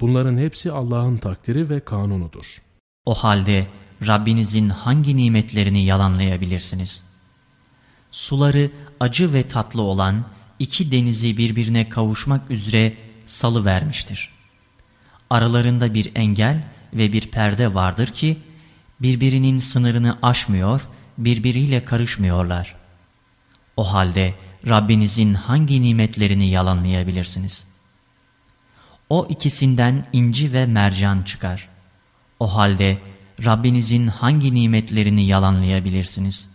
Bunların hepsi Allah'ın takdiri ve kanunudur. O halde Rabbinizin hangi nimetlerini yalanlayabilirsiniz? Suları acı ve tatlı olan iki denizi birbirine kavuşmak üzere salı vermiştir. Aralarında bir engel ve bir perde vardır ki birbirinin sınırını aşmıyor, birbiriyle karışmıyorlar. O halde Rabbinizin hangi nimetlerini yalanlayabilirsiniz? O ikisinden inci ve mercan çıkar. O halde Rabbinizin hangi nimetlerini yalanlayabilirsiniz?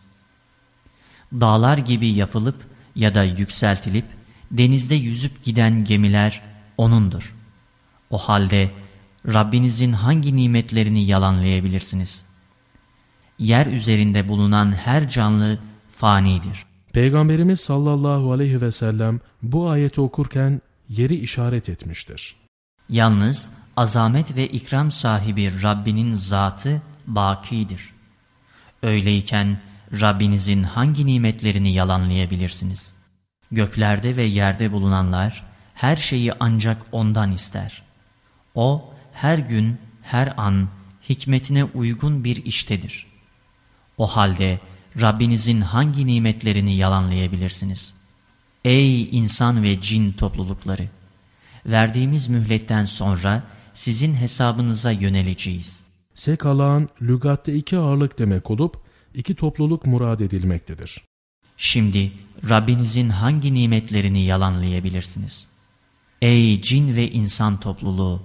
Dağlar gibi yapılıp ya da yükseltilip denizde yüzüp giden gemiler O'nundur. O halde Rabbinizin hangi nimetlerini yalanlayabilirsiniz? Yer üzerinde bulunan her canlı fanidir. Peygamberimiz sallallahu aleyhi ve sellem bu ayeti okurken yeri işaret etmiştir. Yalnız azamet ve ikram sahibi Rabbinin zatı bakidir. Öyleyken Rabbinizin hangi nimetlerini yalanlayabilirsiniz? Göklerde ve yerde bulunanlar her şeyi ancak O'ndan ister. O her gün, her an hikmetine uygun bir iştedir. O halde Rabbinizin hangi nimetlerini yalanlayabilirsiniz? Ey insan ve cin toplulukları! Verdiğimiz mühletten sonra sizin hesabınıza yöneleceğiz. Sekalan lügatte iki ağırlık demek olup iki topluluk murad edilmektedir. Şimdi Rabbinizin hangi nimetlerini yalanlayabilirsiniz? Ey cin ve insan topluluğu!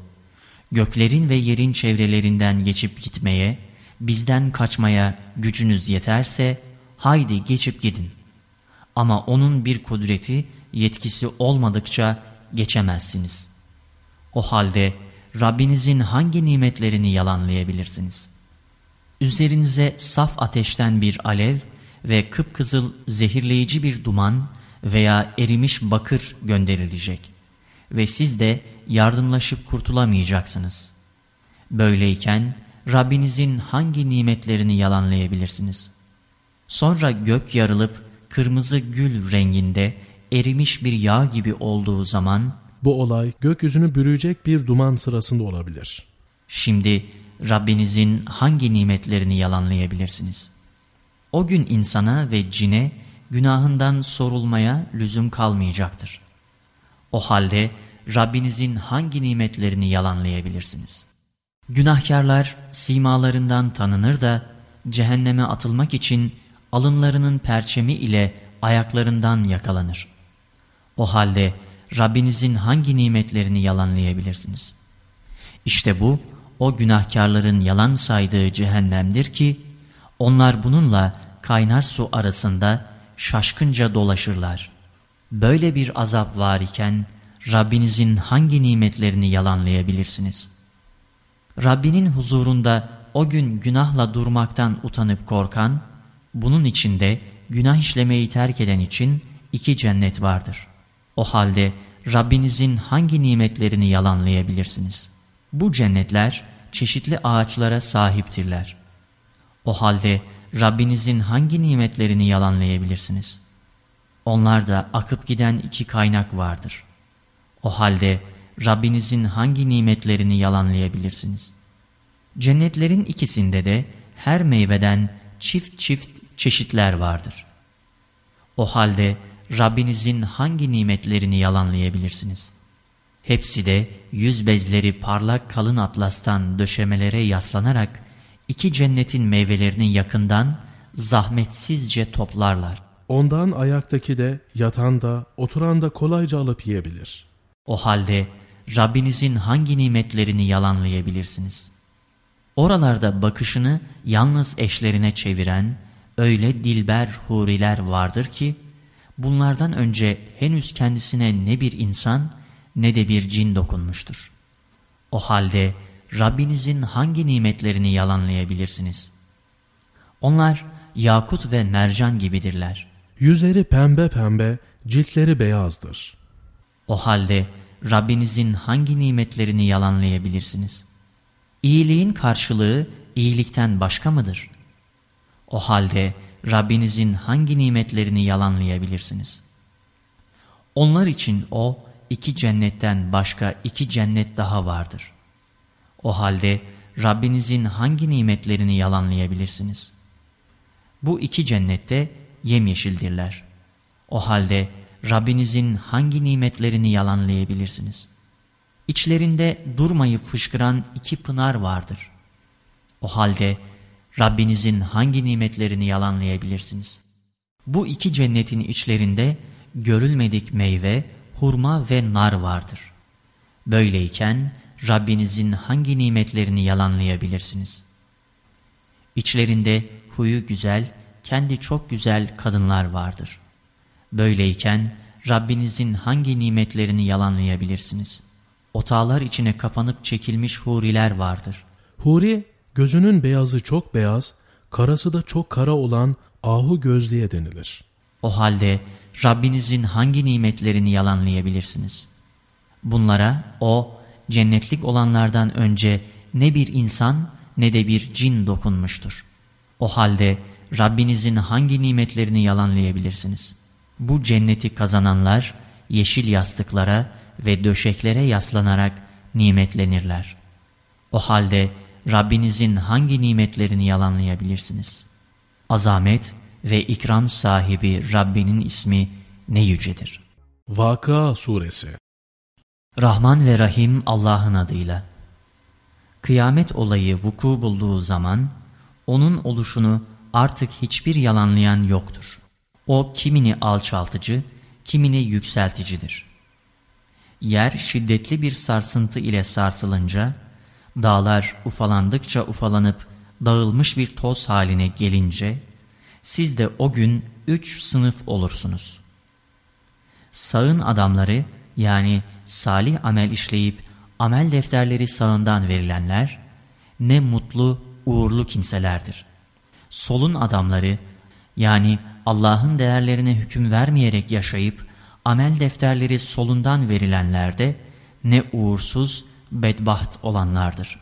Göklerin ve yerin çevrelerinden geçip gitmeye, bizden kaçmaya gücünüz yeterse haydi geçip gidin. Ama onun bir kudreti, yetkisi olmadıkça geçemezsiniz. O halde Rabbinizin hangi nimetlerini yalanlayabilirsiniz? Üzerinize saf ateşten bir alev ve kıpkızıl zehirleyici bir duman veya erimiş bakır gönderilecek ve siz de yardımlaşıp kurtulamayacaksınız. Böyleyken Rabbinizin hangi nimetlerini yalanlayabilirsiniz? Sonra gök yarılıp kırmızı gül renginde erimiş bir yağ gibi olduğu zaman bu olay gökyüzünü bürüyecek bir duman sırasında olabilir. Şimdi Rabbinizin hangi nimetlerini yalanlayabilirsiniz? O gün insana ve cine günahından sorulmaya lüzum kalmayacaktır. O halde Rabbinizin hangi nimetlerini yalanlayabilirsiniz? Günahkarlar simalarından tanınır da cehenneme atılmak için alınlarının perçemi ile ayaklarından yakalanır. O halde Rabbinizin hangi nimetlerini yalanlayabilirsiniz? İşte bu o günahkarların yalan saydığı cehennemdir ki onlar bununla kaynar su arasında şaşkınca dolaşırlar. Böyle bir azap var iken Rabbinizin hangi nimetlerini yalanlayabilirsiniz? Rabbinin huzurunda o gün günahla durmaktan utanıp korkan, bunun içinde günah işlemeyi terk eden için iki cennet vardır. O halde Rabbinizin hangi nimetlerini yalanlayabilirsiniz? Bu cennetler çeşitli ağaçlara sahiptirler. O halde Rabbinizin hangi nimetlerini yalanlayabilirsiniz? Onlar da akıp giden iki kaynak vardır. O halde Rabbinizin hangi nimetlerini yalanlayabilirsiniz? Cennetlerin ikisinde de her meyveden çift çift çeşitler vardır. O halde Rabbinizin hangi nimetlerini yalanlayabilirsiniz? Hepsi de yüz bezleri parlak kalın atlastan döşemelere yaslanarak iki cennetin meyvelerini yakından zahmetsizce toplarlar. Ondan ayaktaki de, yatan da, oturan da kolayca alıp yiyebilir. O halde Rabbinizin hangi nimetlerini yalanlayabilirsiniz? Oralarda bakışını yalnız eşlerine çeviren öyle dilber huriler vardır ki, bunlardan önce henüz kendisine ne bir insan ne de bir cin dokunmuştur. O halde Rabbinizin hangi nimetlerini yalanlayabilirsiniz? Onlar yakut ve mercan gibidirler. Yüzleri pembe pembe, ciltleri beyazdır. O halde Rabbinizin hangi nimetlerini yalanlayabilirsiniz? İyiliğin karşılığı iyilikten başka mıdır? O halde Rabbinizin hangi nimetlerini yalanlayabilirsiniz? Onlar için O iki cennetten başka iki cennet daha vardır. O halde Rabbinizin hangi nimetlerini yalanlayabilirsiniz? Bu iki cennette yemyeşildirler. O halde Rabbinizin hangi nimetlerini yalanlayabilirsiniz? İçlerinde durmayıp fışkıran iki pınar vardır. O halde Rabbinizin hangi nimetlerini yalanlayabilirsiniz? Bu iki cennetin içlerinde görülmedik meyve, hurma ve nar vardır. Böyleyken Rabbinizin hangi nimetlerini yalanlayabilirsiniz? İçlerinde huyu güzel, kendi çok güzel kadınlar vardır. Böyleyken Rabbinizin hangi nimetlerini yalanlayabilirsiniz? Otağlar içine kapanıp çekilmiş huriler vardır. Huri, gözünün beyazı çok beyaz, karası da çok kara olan ahu gözlüye denilir. O halde Rabbinizin hangi nimetlerini yalanlayabilirsiniz? Bunlara o cennetlik olanlardan önce ne bir insan ne de bir cin dokunmuştur. O halde Rabbinizin hangi nimetlerini yalanlayabilirsiniz? Bu cenneti kazananlar yeşil yastıklara ve döşeklere yaslanarak nimetlenirler. O halde Rabbinizin hangi nimetlerini yalanlayabilirsiniz? Azamet ve ikram sahibi Rabbinin ismi ne yücedir. Vaka Suresi Rahman ve Rahim Allah'ın adıyla. Kıyamet olayı vuku bulduğu zaman, onun oluşunu artık hiçbir yalanlayan yoktur. O kimini alçaltıcı, kimini yükselticidir. Yer şiddetli bir sarsıntı ile sarsılınca, dağlar ufalandıkça ufalanıp dağılmış bir toz haline gelince, siz de o gün üç sınıf olursunuz. Sağın adamları yani salih amel işleyip amel defterleri sağından verilenler, ne mutlu, uğurlu kimselerdir. Solun adamları yani Allah'ın değerlerine hüküm vermeyerek yaşayıp amel defterleri solundan verilenler de ne uğursuz, bedbaht olanlardır.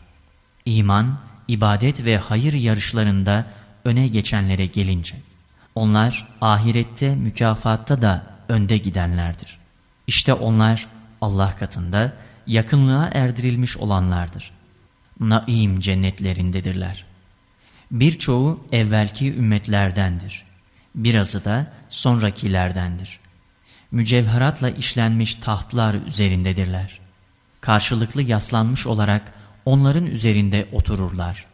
İman, ibadet ve hayır yarışlarında öne geçenlere gelince, onlar ahirette mükafatta da önde gidenlerdir. İşte onlar Allah katında yakınlığa erdirilmiş olanlardır. Naim cennetlerindedirler. Birçoğu evvelki ümmetlerdendir. Birazı da sonrakilerdendir. Mücevheratla işlenmiş tahtlar üzerindedirler. Karşılıklı yaslanmış olarak onların üzerinde otururlar.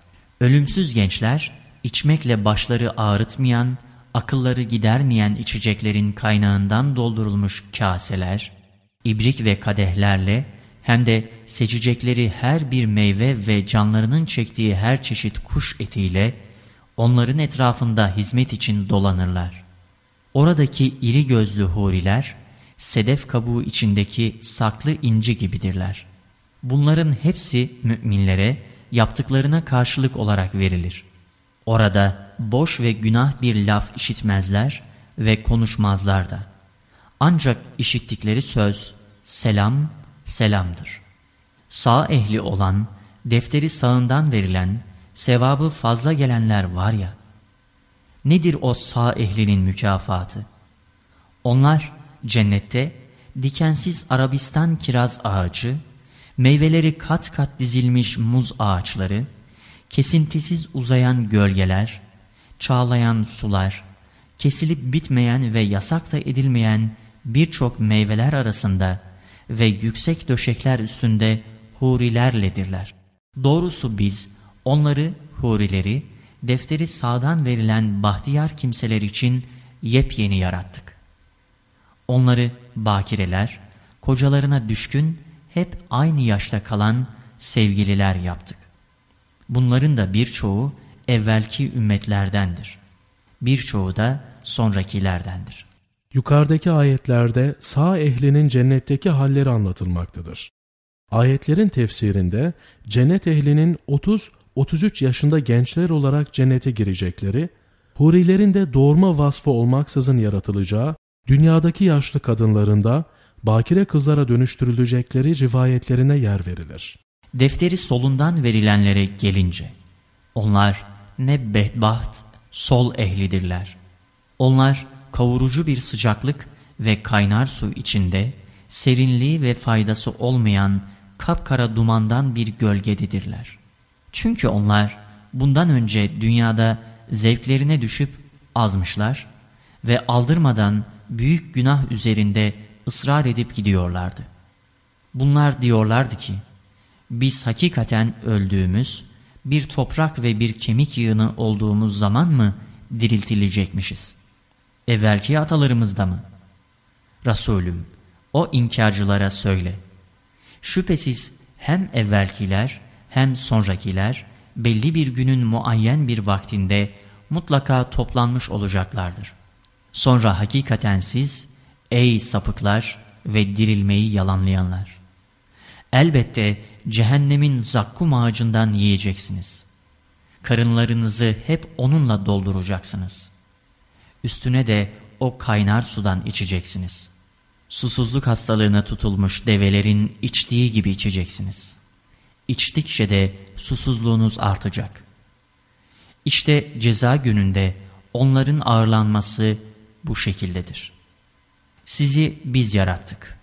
Ölümsüz gençler, içmekle başları ağrıtmayan, akılları gidermeyen içeceklerin kaynağından doldurulmuş kaseler, ibrik ve kadehlerle hem de seçecekleri her bir meyve ve canlarının çektiği her çeşit kuş etiyle onların etrafında hizmet için dolanırlar. Oradaki iri gözlü huriler, sedef kabuğu içindeki saklı inci gibidirler. Bunların hepsi müminlere yaptıklarına karşılık olarak verilir. Orada boş ve günah bir laf işitmezler ve konuşmazlar da. Ancak işittikleri söz, selam, selamdır. Sağ ehli olan, defteri sağından verilen, sevabı fazla gelenler var ya, nedir o sağ ehlinin mükafatı? Onlar cennette dikensiz Arabistan kiraz ağacı, meyveleri kat kat dizilmiş muz ağaçları, kesintisiz uzayan gölgeler, çağlayan sular, kesilip bitmeyen ve yasak da edilmeyen birçok meyveler arasında ve yüksek döşekler üstünde hurilerledirler. Doğrusu biz onları, hurileri, defteri sağdan verilen bahtiyar kimseler için yepyeni yarattık. Onları bakireler, kocalarına düşkün, hep aynı yaşta kalan sevgililer yaptık. Bunların da birçoğu evvelki ümmetlerdendir. Birçoğu da sonrakilerdendir. Yukarıdaki ayetlerde sağ ehlinin cennetteki halleri anlatılmaktadır. Ayetlerin tefsirinde cennet ehlinin 30-33 yaşında gençler olarak cennete girecekleri, hurilerin de doğurma vasfı olmaksızın yaratılacağı, dünyadaki yaşlı kadınlarında bakire kızlara dönüştürülecekleri rivayetlerine yer verilir. Defteri solundan verilenlere gelince, onlar ne bedbaht sol ehlidirler. Onlar kavurucu bir sıcaklık ve kaynar su içinde serinliği ve faydası olmayan kapkara dumandan bir gölgededirler. Çünkü onlar bundan önce dünyada zevklerine düşüp azmışlar ve aldırmadan büyük günah üzerinde ısrar edip gidiyorlardı. Bunlar diyorlardı ki, biz hakikaten öldüğümüz, bir toprak ve bir kemik yığını olduğumuz zaman mı diriltilecekmişiz? Evvelki atalarımızda mı? Resulüm, o inkarcılara söyle. Şüphesiz hem evvelkiler hem sonrakiler belli bir günün muayyen bir vaktinde mutlaka toplanmış olacaklardır. Sonra hakikaten siz, ey sapıklar ve dirilmeyi yalanlayanlar! Elbette cehennemin zakkum ağacından yiyeceksiniz. Karınlarınızı hep onunla dolduracaksınız. Üstüne de o kaynar sudan içeceksiniz. Susuzluk hastalığına tutulmuş develerin içtiği gibi içeceksiniz. İçtikçe de susuzluğunuz artacak. İşte ceza gününde onların ağırlanması bu şekildedir. Sizi biz yarattık.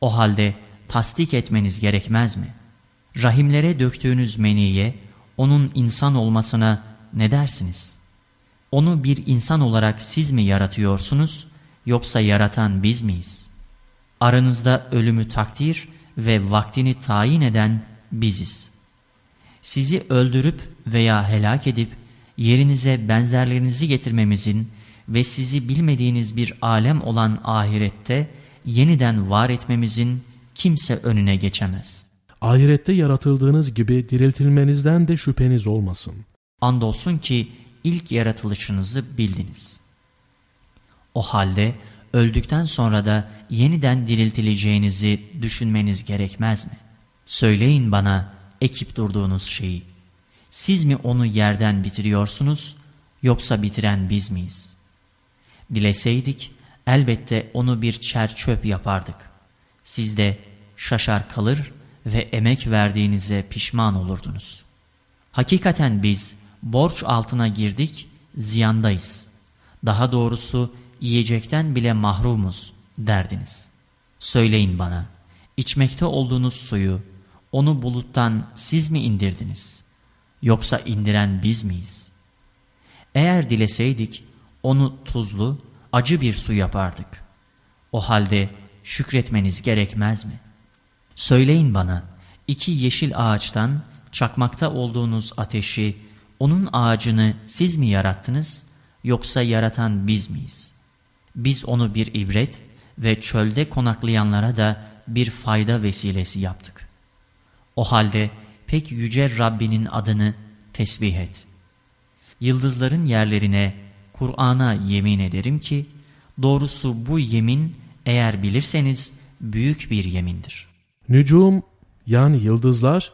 O halde tasdik etmeniz gerekmez mi? Rahimlere döktüğünüz meniye, onun insan olmasına ne dersiniz? Onu bir insan olarak siz mi yaratıyorsunuz, yoksa yaratan biz miyiz? Aranızda ölümü takdir ve vaktini tayin eden biziz. Sizi öldürüp veya helak edip yerinize benzerlerinizi getirmemizin ve sizi bilmediğiniz bir alem olan ahirette yeniden var etmemizin kimse önüne geçemez. Ahirette yaratıldığınız gibi diriltilmenizden de şüpheniz olmasın. Andolsun ki ilk yaratılışınızı bildiniz. O halde öldükten sonra da yeniden diriltileceğinizi düşünmeniz gerekmez mi? Söyleyin bana ekip durduğunuz şeyi. Siz mi onu yerden bitiriyorsunuz yoksa bitiren biz miyiz? Dileseydik elbette onu bir çer çöp yapardık. Siz de şaşar kalır ve emek verdiğinize pişman olurdunuz. Hakikaten biz borç altına girdik, ziyandayız. Daha doğrusu yiyecekten bile mahrumuz derdiniz. Söyleyin bana, içmekte olduğunuz suyu, onu buluttan siz mi indirdiniz? Yoksa indiren biz miyiz? Eğer dileseydik, onu tuzlu, acı bir su yapardık. O halde şükretmeniz gerekmez mi? Söyleyin bana, iki yeşil ağaçtan çakmakta olduğunuz ateşi, onun ağacını siz mi yarattınız, yoksa yaratan biz miyiz? Biz onu bir ibret ve çölde konaklayanlara da bir fayda vesilesi yaptık. O halde pek yüce Rabbinin adını tesbih et. Yıldızların yerlerine, Kur'an'a yemin ederim ki, doğrusu bu yemin eğer bilirseniz büyük bir yemindir. Nücum yani yıldızlar,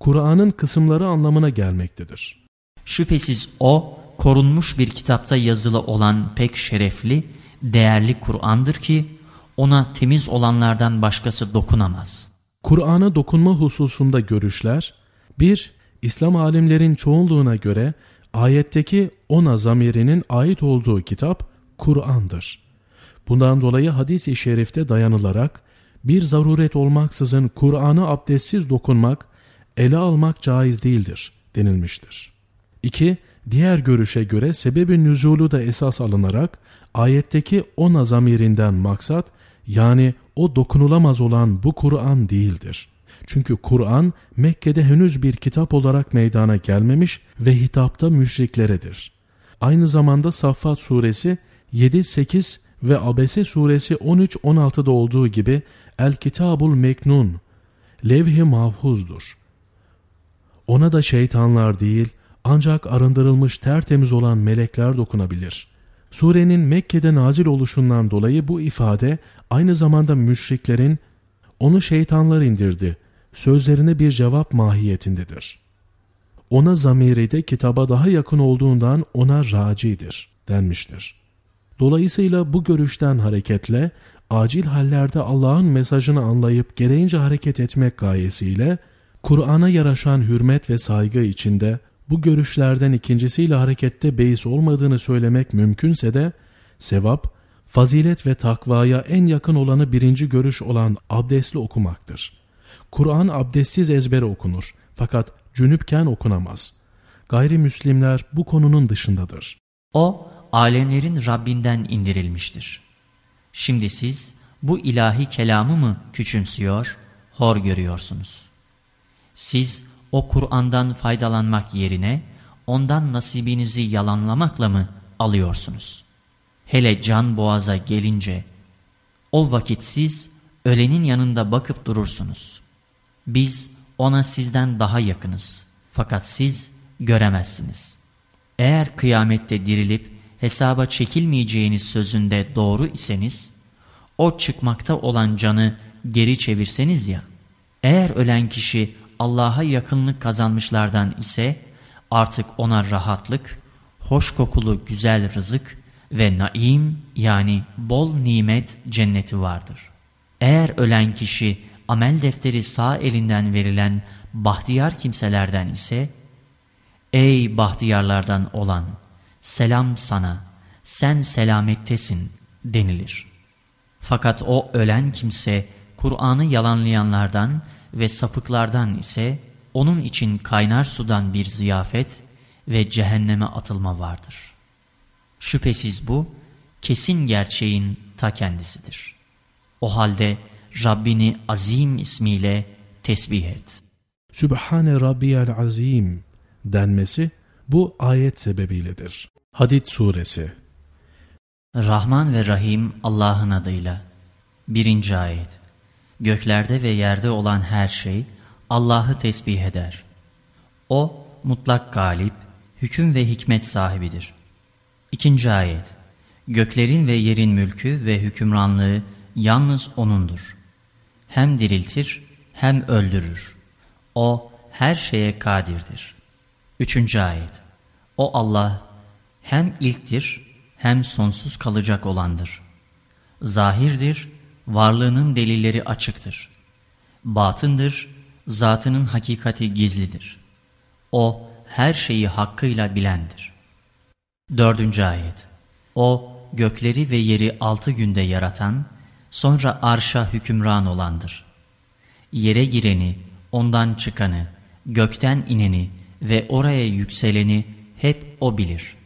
Kur'an'ın kısımları anlamına gelmektedir. Şüphesiz o, korunmuş bir kitapta yazılı olan pek şerefli, değerli Kur'an'dır ki, ona temiz olanlardan başkası dokunamaz. Kur'an'a dokunma hususunda görüşler, bir, İslam alimlerin çoğunluğuna göre ayetteki ona zamirinin ait olduğu kitap Kur'an'dır. Bundan dolayı hadis-i şerifte dayanılarak bir zaruret olmaksızın Kur'an'a abdestsiz dokunmak, ele almak caiz değildir denilmiştir. 2. Diğer görüşe göre sebebi nüzulu da esas alınarak ayetteki ona zamirinden maksat yani o dokunulamaz olan bu Kur'an değildir. Çünkü Kur'an Mekke'de henüz bir kitap olarak meydana gelmemiş ve hitapta müşrikleredir. Aynı zamanda Saffat suresi 7, 8 ve Abese suresi 13-16'da olduğu gibi El Kitabul Meknun, levh-i mahfuzdur. Ona da şeytanlar değil, ancak arındırılmış tertemiz olan melekler dokunabilir. Surenin Mekke'de nazil oluşundan dolayı bu ifade aynı zamanda müşriklerin onu şeytanlar indirdi sözlerine bir cevap mahiyetindedir. Ona zamiri de kitaba daha yakın olduğundan ona racidir denmiştir. Dolayısıyla bu görüşten hareketle acil hallerde Allah'ın mesajını anlayıp gereğince hareket etmek gayesiyle Kur'an'a yaraşan hürmet ve saygı içinde bu görüşlerden ikincisiyle harekette beis olmadığını söylemek mümkünse de sevap, fazilet ve takvaya en yakın olanı birinci görüş olan abdestli okumaktır. Kur'an abdestsiz ezbere okunur fakat cünüpken okunamaz. Gayrimüslimler bu konunun dışındadır. O, alemlerin Rabbinden indirilmiştir. Şimdi siz bu ilahi kelamı mı küçümsüyor, hor görüyorsunuz? Siz o Kur'an'dan faydalanmak yerine ondan nasibinizi yalanlamakla mı alıyorsunuz? Hele can boğaza gelince o vakit siz ölenin yanında bakıp durursunuz. Biz ona sizden daha yakınız fakat siz göremezsiniz. Eğer kıyamette dirilip hesaba çekilmeyeceğiniz sözünde doğru iseniz, o çıkmakta olan canı geri çevirseniz ya, eğer ölen kişi Allah'a yakınlık kazanmışlardan ise artık ona rahatlık, hoş kokulu güzel rızık ve naim yani bol nimet cenneti vardır. Eğer ölen kişi amel defteri sağ elinden verilen bahtiyar kimselerden ise, Ey bahtiyarlardan olan, selam sana, sen selamettesin denilir. Fakat o ölen kimse, Kur'an'ı yalanlayanlardan ve sapıklardan ise, onun için kaynar sudan bir ziyafet ve cehenneme atılma vardır. Şüphesiz bu, kesin gerçeğin ta kendisidir. O halde Rabbini azim ismiyle tesbih et. Sübhane Rabbiyel Azim denmesi bu ayet sebebiyledir. Hadid Suresi Rahman ve Rahim Allah'ın adıyla. Birinci ayet. Göklerde ve yerde olan her şey Allah'ı tesbih eder. O mutlak galip, hüküm ve hikmet sahibidir. İkinci ayet. Göklerin ve yerin mülkü ve hükümranlığı yalnız O'nundur. Hem diriltir hem öldürür. O her şeye kadirdir. Üçüncü ayet. O Allah hem ilktir hem sonsuz kalacak olandır. Zahirdir, varlığının delilleri açıktır. Batındır, zatının hakikati gizlidir. O her şeyi hakkıyla bilendir. Dördüncü ayet. O gökleri ve yeri altı günde yaratan, sonra arşa hükümran olandır. Yere gireni, ondan çıkanı, gökten ineni ve oraya yükseleni hep O bilir.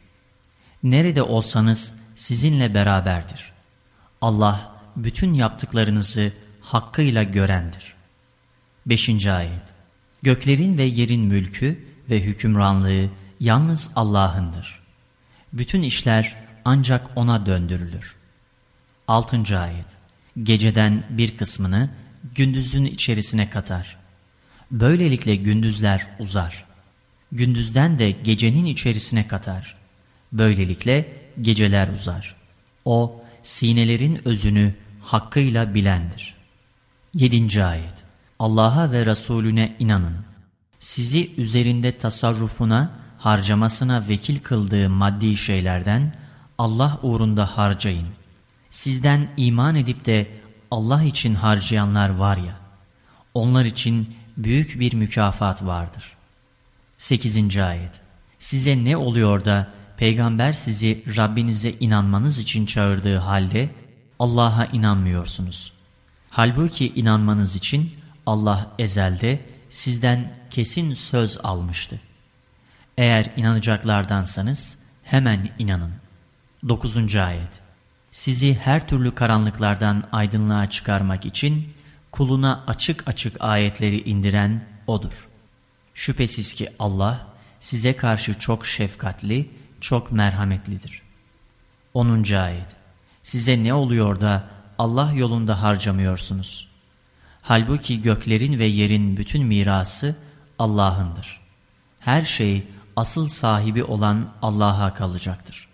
Nerede olsanız sizinle beraberdir. Allah bütün yaptıklarınızı hakkıyla görendir. 5. Ayet Göklerin ve yerin mülkü ve hükümranlığı yalnız Allah'ındır. Bütün işler ancak O'na döndürülür. 6. Ayet Geceden bir kısmını gündüzün içerisine katar. Böylelikle gündüzler uzar. Gündüzden de gecenin içerisine katar. Böylelikle geceler uzar. O sinelerin özünü hakkıyla bilendir. 7. Ayet Allah'a ve Resulüne inanın. Sizi üzerinde tasarrufuna, harcamasına vekil kıldığı maddi şeylerden Allah uğrunda harcayın. Sizden iman edip de Allah için harcayanlar var ya, onlar için büyük bir mükafat vardır. 8. Ayet Size ne oluyor da peygamber sizi Rabbinize inanmanız için çağırdığı halde Allah'a inanmıyorsunuz. Halbuki inanmanız için Allah ezelde sizden kesin söz almıştı. Eğer inanacaklardansanız hemen inanın. 9. Ayet Sizi her türlü karanlıklardan aydınlığa çıkarmak için kuluna açık açık ayetleri indiren O'dur. Şüphesiz ki Allah size karşı çok şefkatli, çok merhametlidir. 10. Ayet Size ne oluyor da Allah yolunda harcamıyorsunuz? Halbuki göklerin ve yerin bütün mirası Allah'ındır. Her şey asıl sahibi olan Allah'a kalacaktır.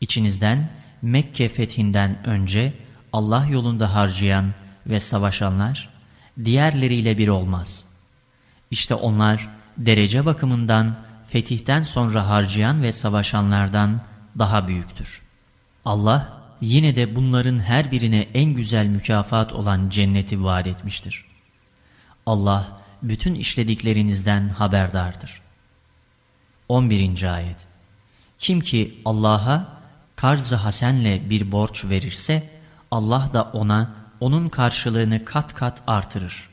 İçinizden Mekke fethinden önce Allah yolunda harcayan ve savaşanlar diğerleriyle bir olmaz. İşte onlar derece bakımından fetihten sonra harcayan ve savaşanlardan daha büyüktür. Allah yine de bunların her birine en güzel mükafat olan cenneti vaat etmiştir. Allah bütün işlediklerinizden haberdardır. 11. Ayet Kim ki Allah'a karz-ı hasenle bir borç verirse, Allah da ona onun karşılığını kat kat artırır.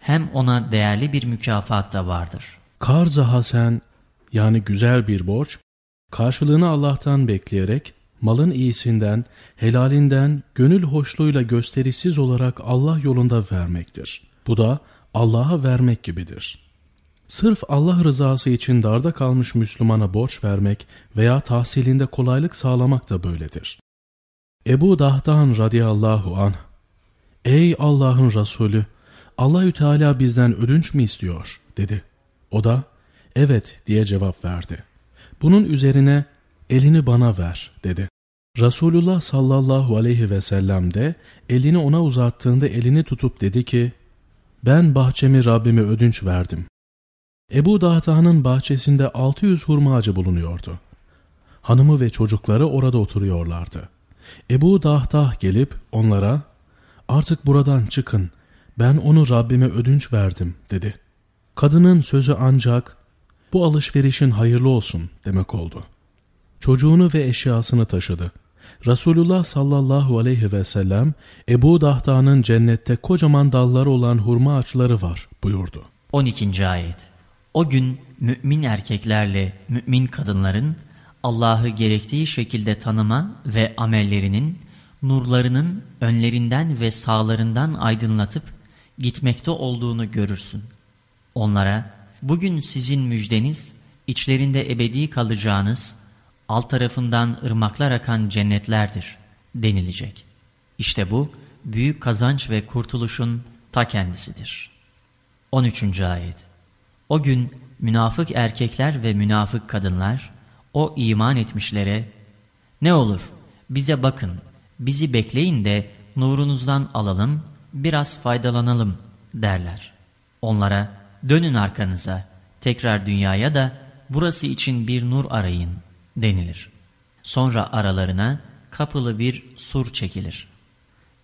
Hem ona değerli bir mükafat da vardır. karz hasen yani güzel bir borç, karşılığını Allah'tan bekleyerek malın iyisinden, helalinden, gönül hoşluğuyla gösterişsiz olarak Allah yolunda vermektir. Bu da Allah'a vermek gibidir. Sırf Allah rızası için darda kalmış Müslümana borç vermek veya tahsilinde kolaylık sağlamak da böyledir. Ebu Dahdan radıyallahu anh, Ey Allah'ın Resulü, Allahü Teala bizden ödünç mü istiyor? dedi. O da, evet diye cevap verdi. Bunun üzerine elini bana ver dedi. Resulullah sallallahu aleyhi ve sellem de elini ona uzattığında elini tutup dedi ki, ben bahçemi Rabbime ödünç verdim. Ebu Dahta'nın bahçesinde 600 hurma ağacı bulunuyordu. Hanımı ve çocukları orada oturuyorlardı. Ebu Dahta gelip onlara, artık buradan çıkın, ben onu Rabbime ödünç verdim dedi. Kadının sözü ancak, bu alışverişin hayırlı olsun demek oldu. Çocuğunu ve eşyasını taşıdı. Resulullah sallallahu aleyhi ve sellem Ebu Dahta'nın cennette kocaman dalları olan hurma ağaçları var buyurdu. 12. Ayet O gün mümin erkeklerle mümin kadınların Allah'ı gerektiği şekilde tanıma ve amellerinin nurlarının önlerinden ve sağlarından aydınlatıp gitmekte olduğunu görürsün. Onlara bugün sizin müjdeniz içlerinde ebedi kalacağınız alt tarafından ırmaklar akan cennetlerdir denilecek. İşte bu büyük kazanç ve kurtuluşun ta kendisidir. 13. Ayet O gün münafık erkekler ve münafık kadınlar o iman etmişlere ne olur bize bakın bizi bekleyin de nurunuzdan alalım biraz faydalanalım derler. Onlara dönün arkanıza tekrar dünyaya da burası için bir nur arayın denilir. Sonra aralarına kapılı bir sur çekilir.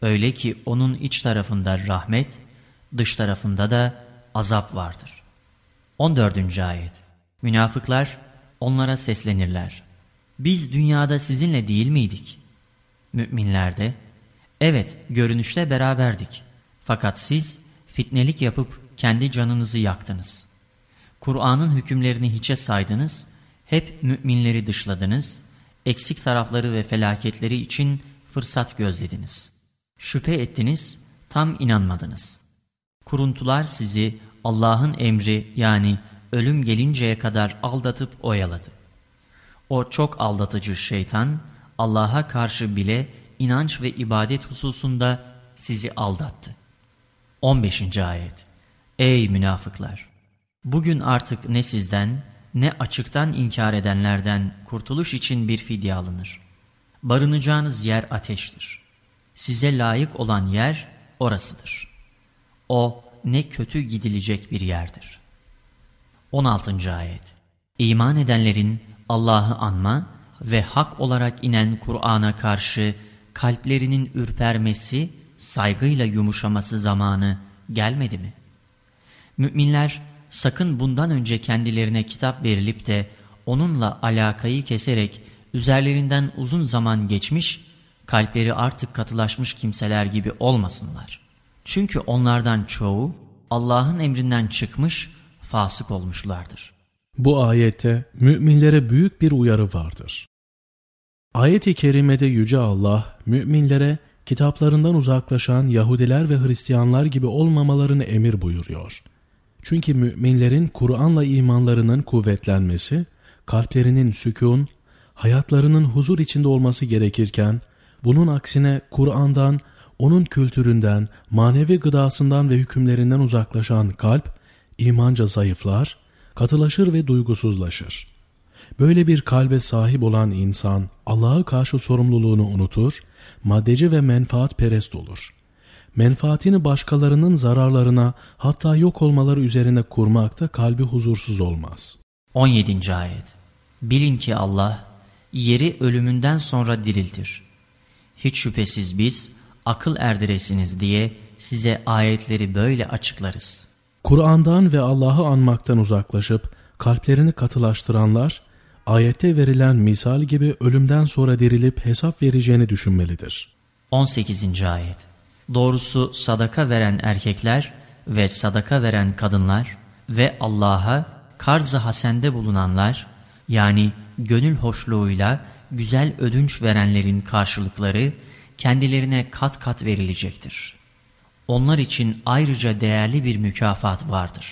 Öyle ki onun iç tarafında rahmet, dış tarafında da azap vardır. 14. Ayet Münafıklar onlara seslenirler. Biz dünyada sizinle değil miydik? Müminler de, evet görünüşte beraberdik. Fakat siz fitnelik yapıp kendi canınızı yaktınız. Kur'an'ın hükümlerini hiçe saydınız hep müminleri dışladınız, eksik tarafları ve felaketleri için fırsat gözlediniz. Şüphe ettiniz, tam inanmadınız. Kuruntular sizi Allah'ın emri yani ölüm gelinceye kadar aldatıp oyaladı. O çok aldatıcı şeytan, Allah'a karşı bile inanç ve ibadet hususunda sizi aldattı. 15. Ayet Ey münafıklar! Bugün artık ne sizden ne açıktan inkar edenlerden kurtuluş için bir fidye alınır. Barınacağınız yer ateştir. Size layık olan yer orasıdır. O ne kötü gidilecek bir yerdir. 16. Ayet İman edenlerin Allah'ı anma ve hak olarak inen Kur'an'a karşı kalplerinin ürpermesi, saygıyla yumuşaması zamanı gelmedi mi? Müminler sakın bundan önce kendilerine kitap verilip de onunla alakayı keserek üzerlerinden uzun zaman geçmiş, kalpleri artık katılaşmış kimseler gibi olmasınlar. Çünkü onlardan çoğu Allah'ın emrinden çıkmış, fasık olmuşlardır. Bu ayette müminlere büyük bir uyarı vardır. Ayet-i kerimede Yüce Allah, müminlere kitaplarından uzaklaşan Yahudiler ve Hristiyanlar gibi olmamalarını emir buyuruyor. Çünkü müminlerin Kur'an'la imanlarının kuvvetlenmesi, kalplerinin sükun, hayatlarının huzur içinde olması gerekirken, bunun aksine Kur'an'dan, onun kültüründen, manevi gıdasından ve hükümlerinden uzaklaşan kalp, imanca zayıflar, katılaşır ve duygusuzlaşır. Böyle bir kalbe sahip olan insan, Allah'a karşı sorumluluğunu unutur, maddeci ve menfaat perest olur menfaatini başkalarının zararlarına hatta yok olmaları üzerine kurmakta kalbi huzursuz olmaz. 17. Ayet Bilin ki Allah yeri ölümünden sonra diriltir. Hiç şüphesiz biz akıl erdiresiniz diye size ayetleri böyle açıklarız. Kur'an'dan ve Allah'ı anmaktan uzaklaşıp kalplerini katılaştıranlar, ayette verilen misal gibi ölümden sonra dirilip hesap vereceğini düşünmelidir. 18. Ayet Doğrusu sadaka veren erkekler ve sadaka veren kadınlar ve Allah'a karz-ı hasende bulunanlar, yani gönül hoşluğuyla güzel ödünç verenlerin karşılıkları kendilerine kat kat verilecektir. Onlar için ayrıca değerli bir mükafat vardır.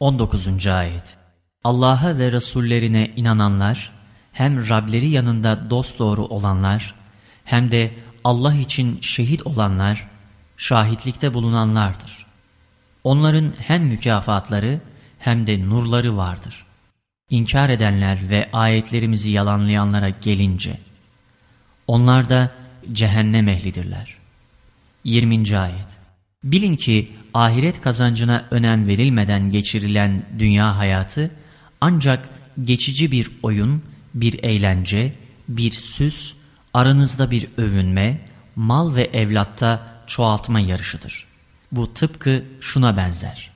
19. Ayet Allah'a ve Resullerine inananlar, hem Rableri yanında dosdoğru olanlar, hem de Allah için şehit olanlar, şahitlikte bulunanlardır. Onların hem mükafatları hem de nurları vardır. İnkar edenler ve ayetlerimizi yalanlayanlara gelince, onlar da cehennem ehlidirler. 20. Ayet Bilin ki ahiret kazancına önem verilmeden geçirilen dünya hayatı ancak geçici bir oyun, bir eğlence, bir süs, aranızda bir övünme, mal ve evlatta çoğaltma yarışıdır. Bu tıpkı şuna benzer.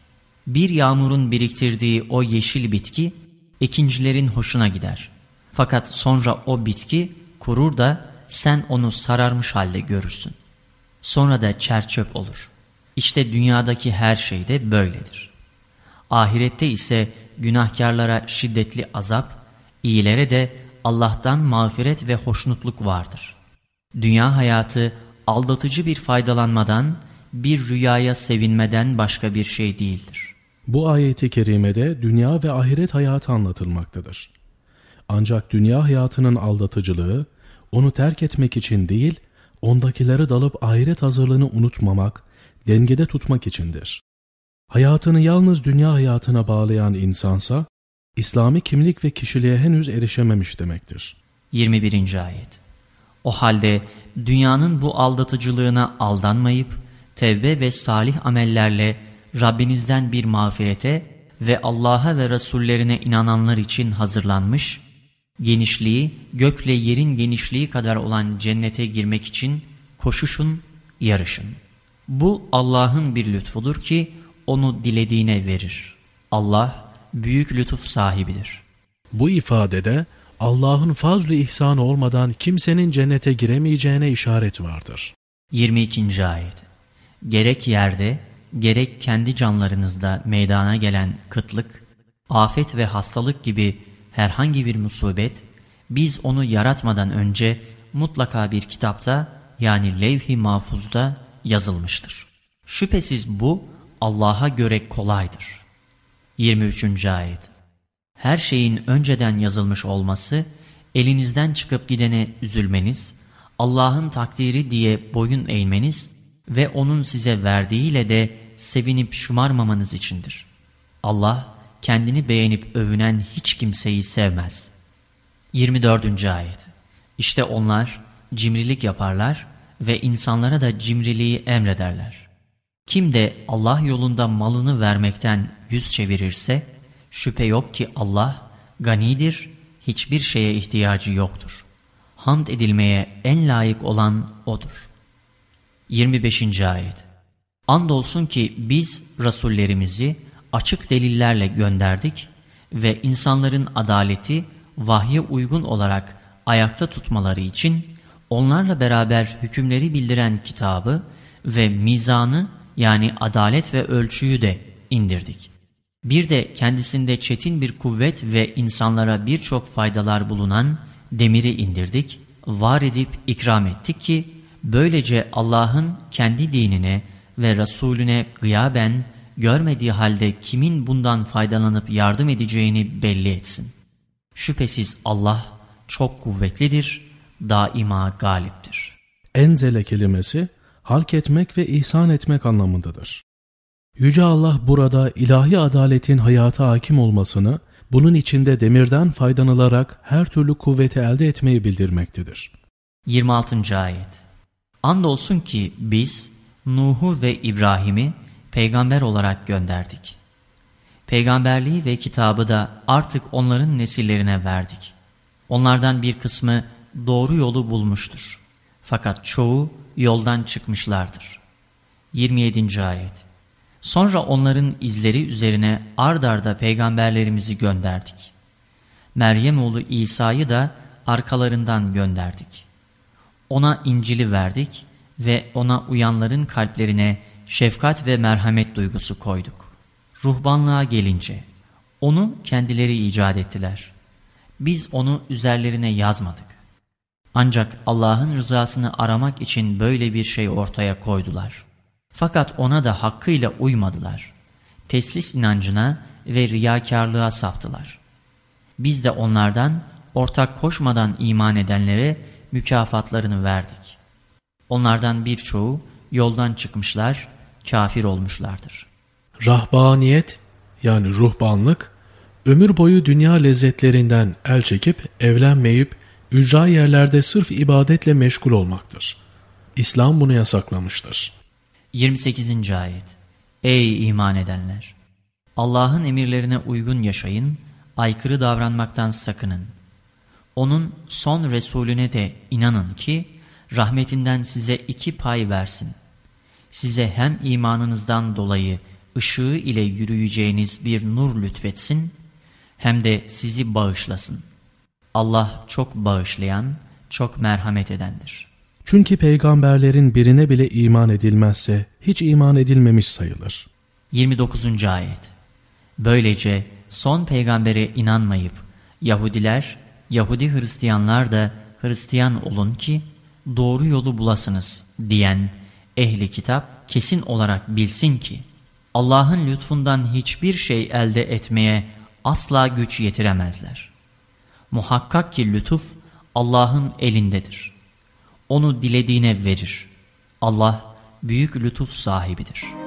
Bir yağmurun biriktirdiği o yeşil bitki, ikincilerin hoşuna gider. Fakat sonra o bitki kurur da sen onu sararmış halde görürsün. Sonra da çerçöp olur. İşte dünyadaki her şey de böyledir. Ahirette ise günahkarlara şiddetli azap, iyilere de Allah'tan mağfiret ve hoşnutluk vardır. Dünya hayatı aldatıcı bir faydalanmadan, bir rüyaya sevinmeden başka bir şey değildir. Bu ayeti kerimede dünya ve ahiret hayatı anlatılmaktadır. Ancak dünya hayatının aldatıcılığı, onu terk etmek için değil, ondakileri dalıp ahiret hazırlığını unutmamak, dengede tutmak içindir. Hayatını yalnız dünya hayatına bağlayan insansa, İslami kimlik ve kişiliğe henüz erişememiş demektir. 21. Ayet O halde dünyanın bu aldatıcılığına aldanmayıp, tevbe ve salih amellerle Rabbinizden bir mağfirete ve Allah'a ve Resullerine inananlar için hazırlanmış, genişliği gökle yerin genişliği kadar olan cennete girmek için koşuşun, yarışın. Bu Allah'ın bir lütfudur ki onu dilediğine verir. Allah büyük lütuf sahibidir. Bu ifadede Allah'ın fazl-ı ihsanı olmadan kimsenin cennete giremeyeceğine işaret vardır. 22. Ayet Gerek yerde, gerek kendi canlarınızda meydana gelen kıtlık, afet ve hastalık gibi herhangi bir musibet, biz onu yaratmadan önce mutlaka bir kitapta yani levh-i mahfuzda yazılmıştır. Şüphesiz bu Allah'a göre kolaydır. 23. Ayet Her şeyin önceden yazılmış olması, elinizden çıkıp gidene üzülmeniz, Allah'ın takdiri diye boyun eğmeniz ve O'nun size verdiğiyle de sevinip şımarmamanız içindir. Allah, kendini beğenip övünen hiç kimseyi sevmez. 24. Ayet İşte onlar cimrilik yaparlar ve insanlara da cimriliği emrederler. Kim de Allah yolunda malını vermekten yüz çevirirse, şüphe yok ki Allah ganidir, hiçbir şeye ihtiyacı yoktur. Hamd edilmeye en layık olan O'dur. 25. Ayet Andolsun ki biz Rasullerimizi açık delillerle gönderdik ve insanların adaleti vahye uygun olarak ayakta tutmaları için onlarla beraber hükümleri bildiren kitabı ve mizanı yani adalet ve ölçüyü de indirdik. Bir de kendisinde çetin bir kuvvet ve insanlara birçok faydalar bulunan demiri indirdik, var edip ikram ettik ki böylece Allah'ın kendi dinine ve Resulüne gıyaben görmediği halde kimin bundan faydalanıp yardım edeceğini belli etsin. Şüphesiz Allah çok kuvvetlidir, daima galiptir. Enzele kelimesi halk etmek ve ihsan etmek anlamındadır. Yüce Allah burada ilahi adaletin hayata hakim olmasını, bunun içinde demirden faydalanılarak her türlü kuvveti elde etmeyi bildirmektedir. 26. Ayet Andolsun ki biz Nuh'u ve İbrahim'i peygamber olarak gönderdik. Peygamberliği ve kitabı da artık onların nesillerine verdik. Onlardan bir kısmı doğru yolu bulmuştur. Fakat çoğu yoldan çıkmışlardır. 27. Ayet Sonra onların izleri üzerine ardarda peygamberlerimizi gönderdik. Meryem oğlu İsa'yı da arkalarından gönderdik. Ona İncil'i verdik ve ona uyanların kalplerine şefkat ve merhamet duygusu koyduk. Ruhbanlığa gelince, Onu kendileri icat ettiler. Biz onu üzerlerine yazmadık. Ancak Allah'ın rızasını aramak için böyle bir şey ortaya koydular. Fakat ona da hakkıyla uymadılar. Teslis inancına ve riyakarlığa saptılar. Biz de onlardan ortak koşmadan iman edenlere mükafatlarını verdik. Onlardan birçoğu yoldan çıkmışlar, kafir olmuşlardır. Rahbaniyet yani ruhbanlık, ömür boyu dünya lezzetlerinden el çekip evlenmeyip ücra yerlerde sırf ibadetle meşgul olmaktır. İslam bunu yasaklamıştır. 28. Ayet Ey iman edenler! Allah'ın emirlerine uygun yaşayın, aykırı davranmaktan sakının. Onun son Resulüne de inanın ki, rahmetinden size iki pay versin. Size hem imanınızdan dolayı ışığı ile yürüyeceğiniz bir nur lütfetsin, hem de sizi bağışlasın. Allah çok bağışlayan, çok merhamet edendir. Çünkü peygamberlerin birine bile iman edilmezse hiç iman edilmemiş sayılır. 29. Ayet Böylece son peygambere inanmayıp Yahudiler, Yahudi Hristiyanlar da Hristiyan olun ki doğru yolu bulasınız diyen ehli kitap kesin olarak bilsin ki Allah'ın lütfundan hiçbir şey elde etmeye asla güç yetiremezler. Muhakkak ki lütuf Allah'ın elindedir. Onu dilediğine verir. Allah büyük lütuf sahibidir.''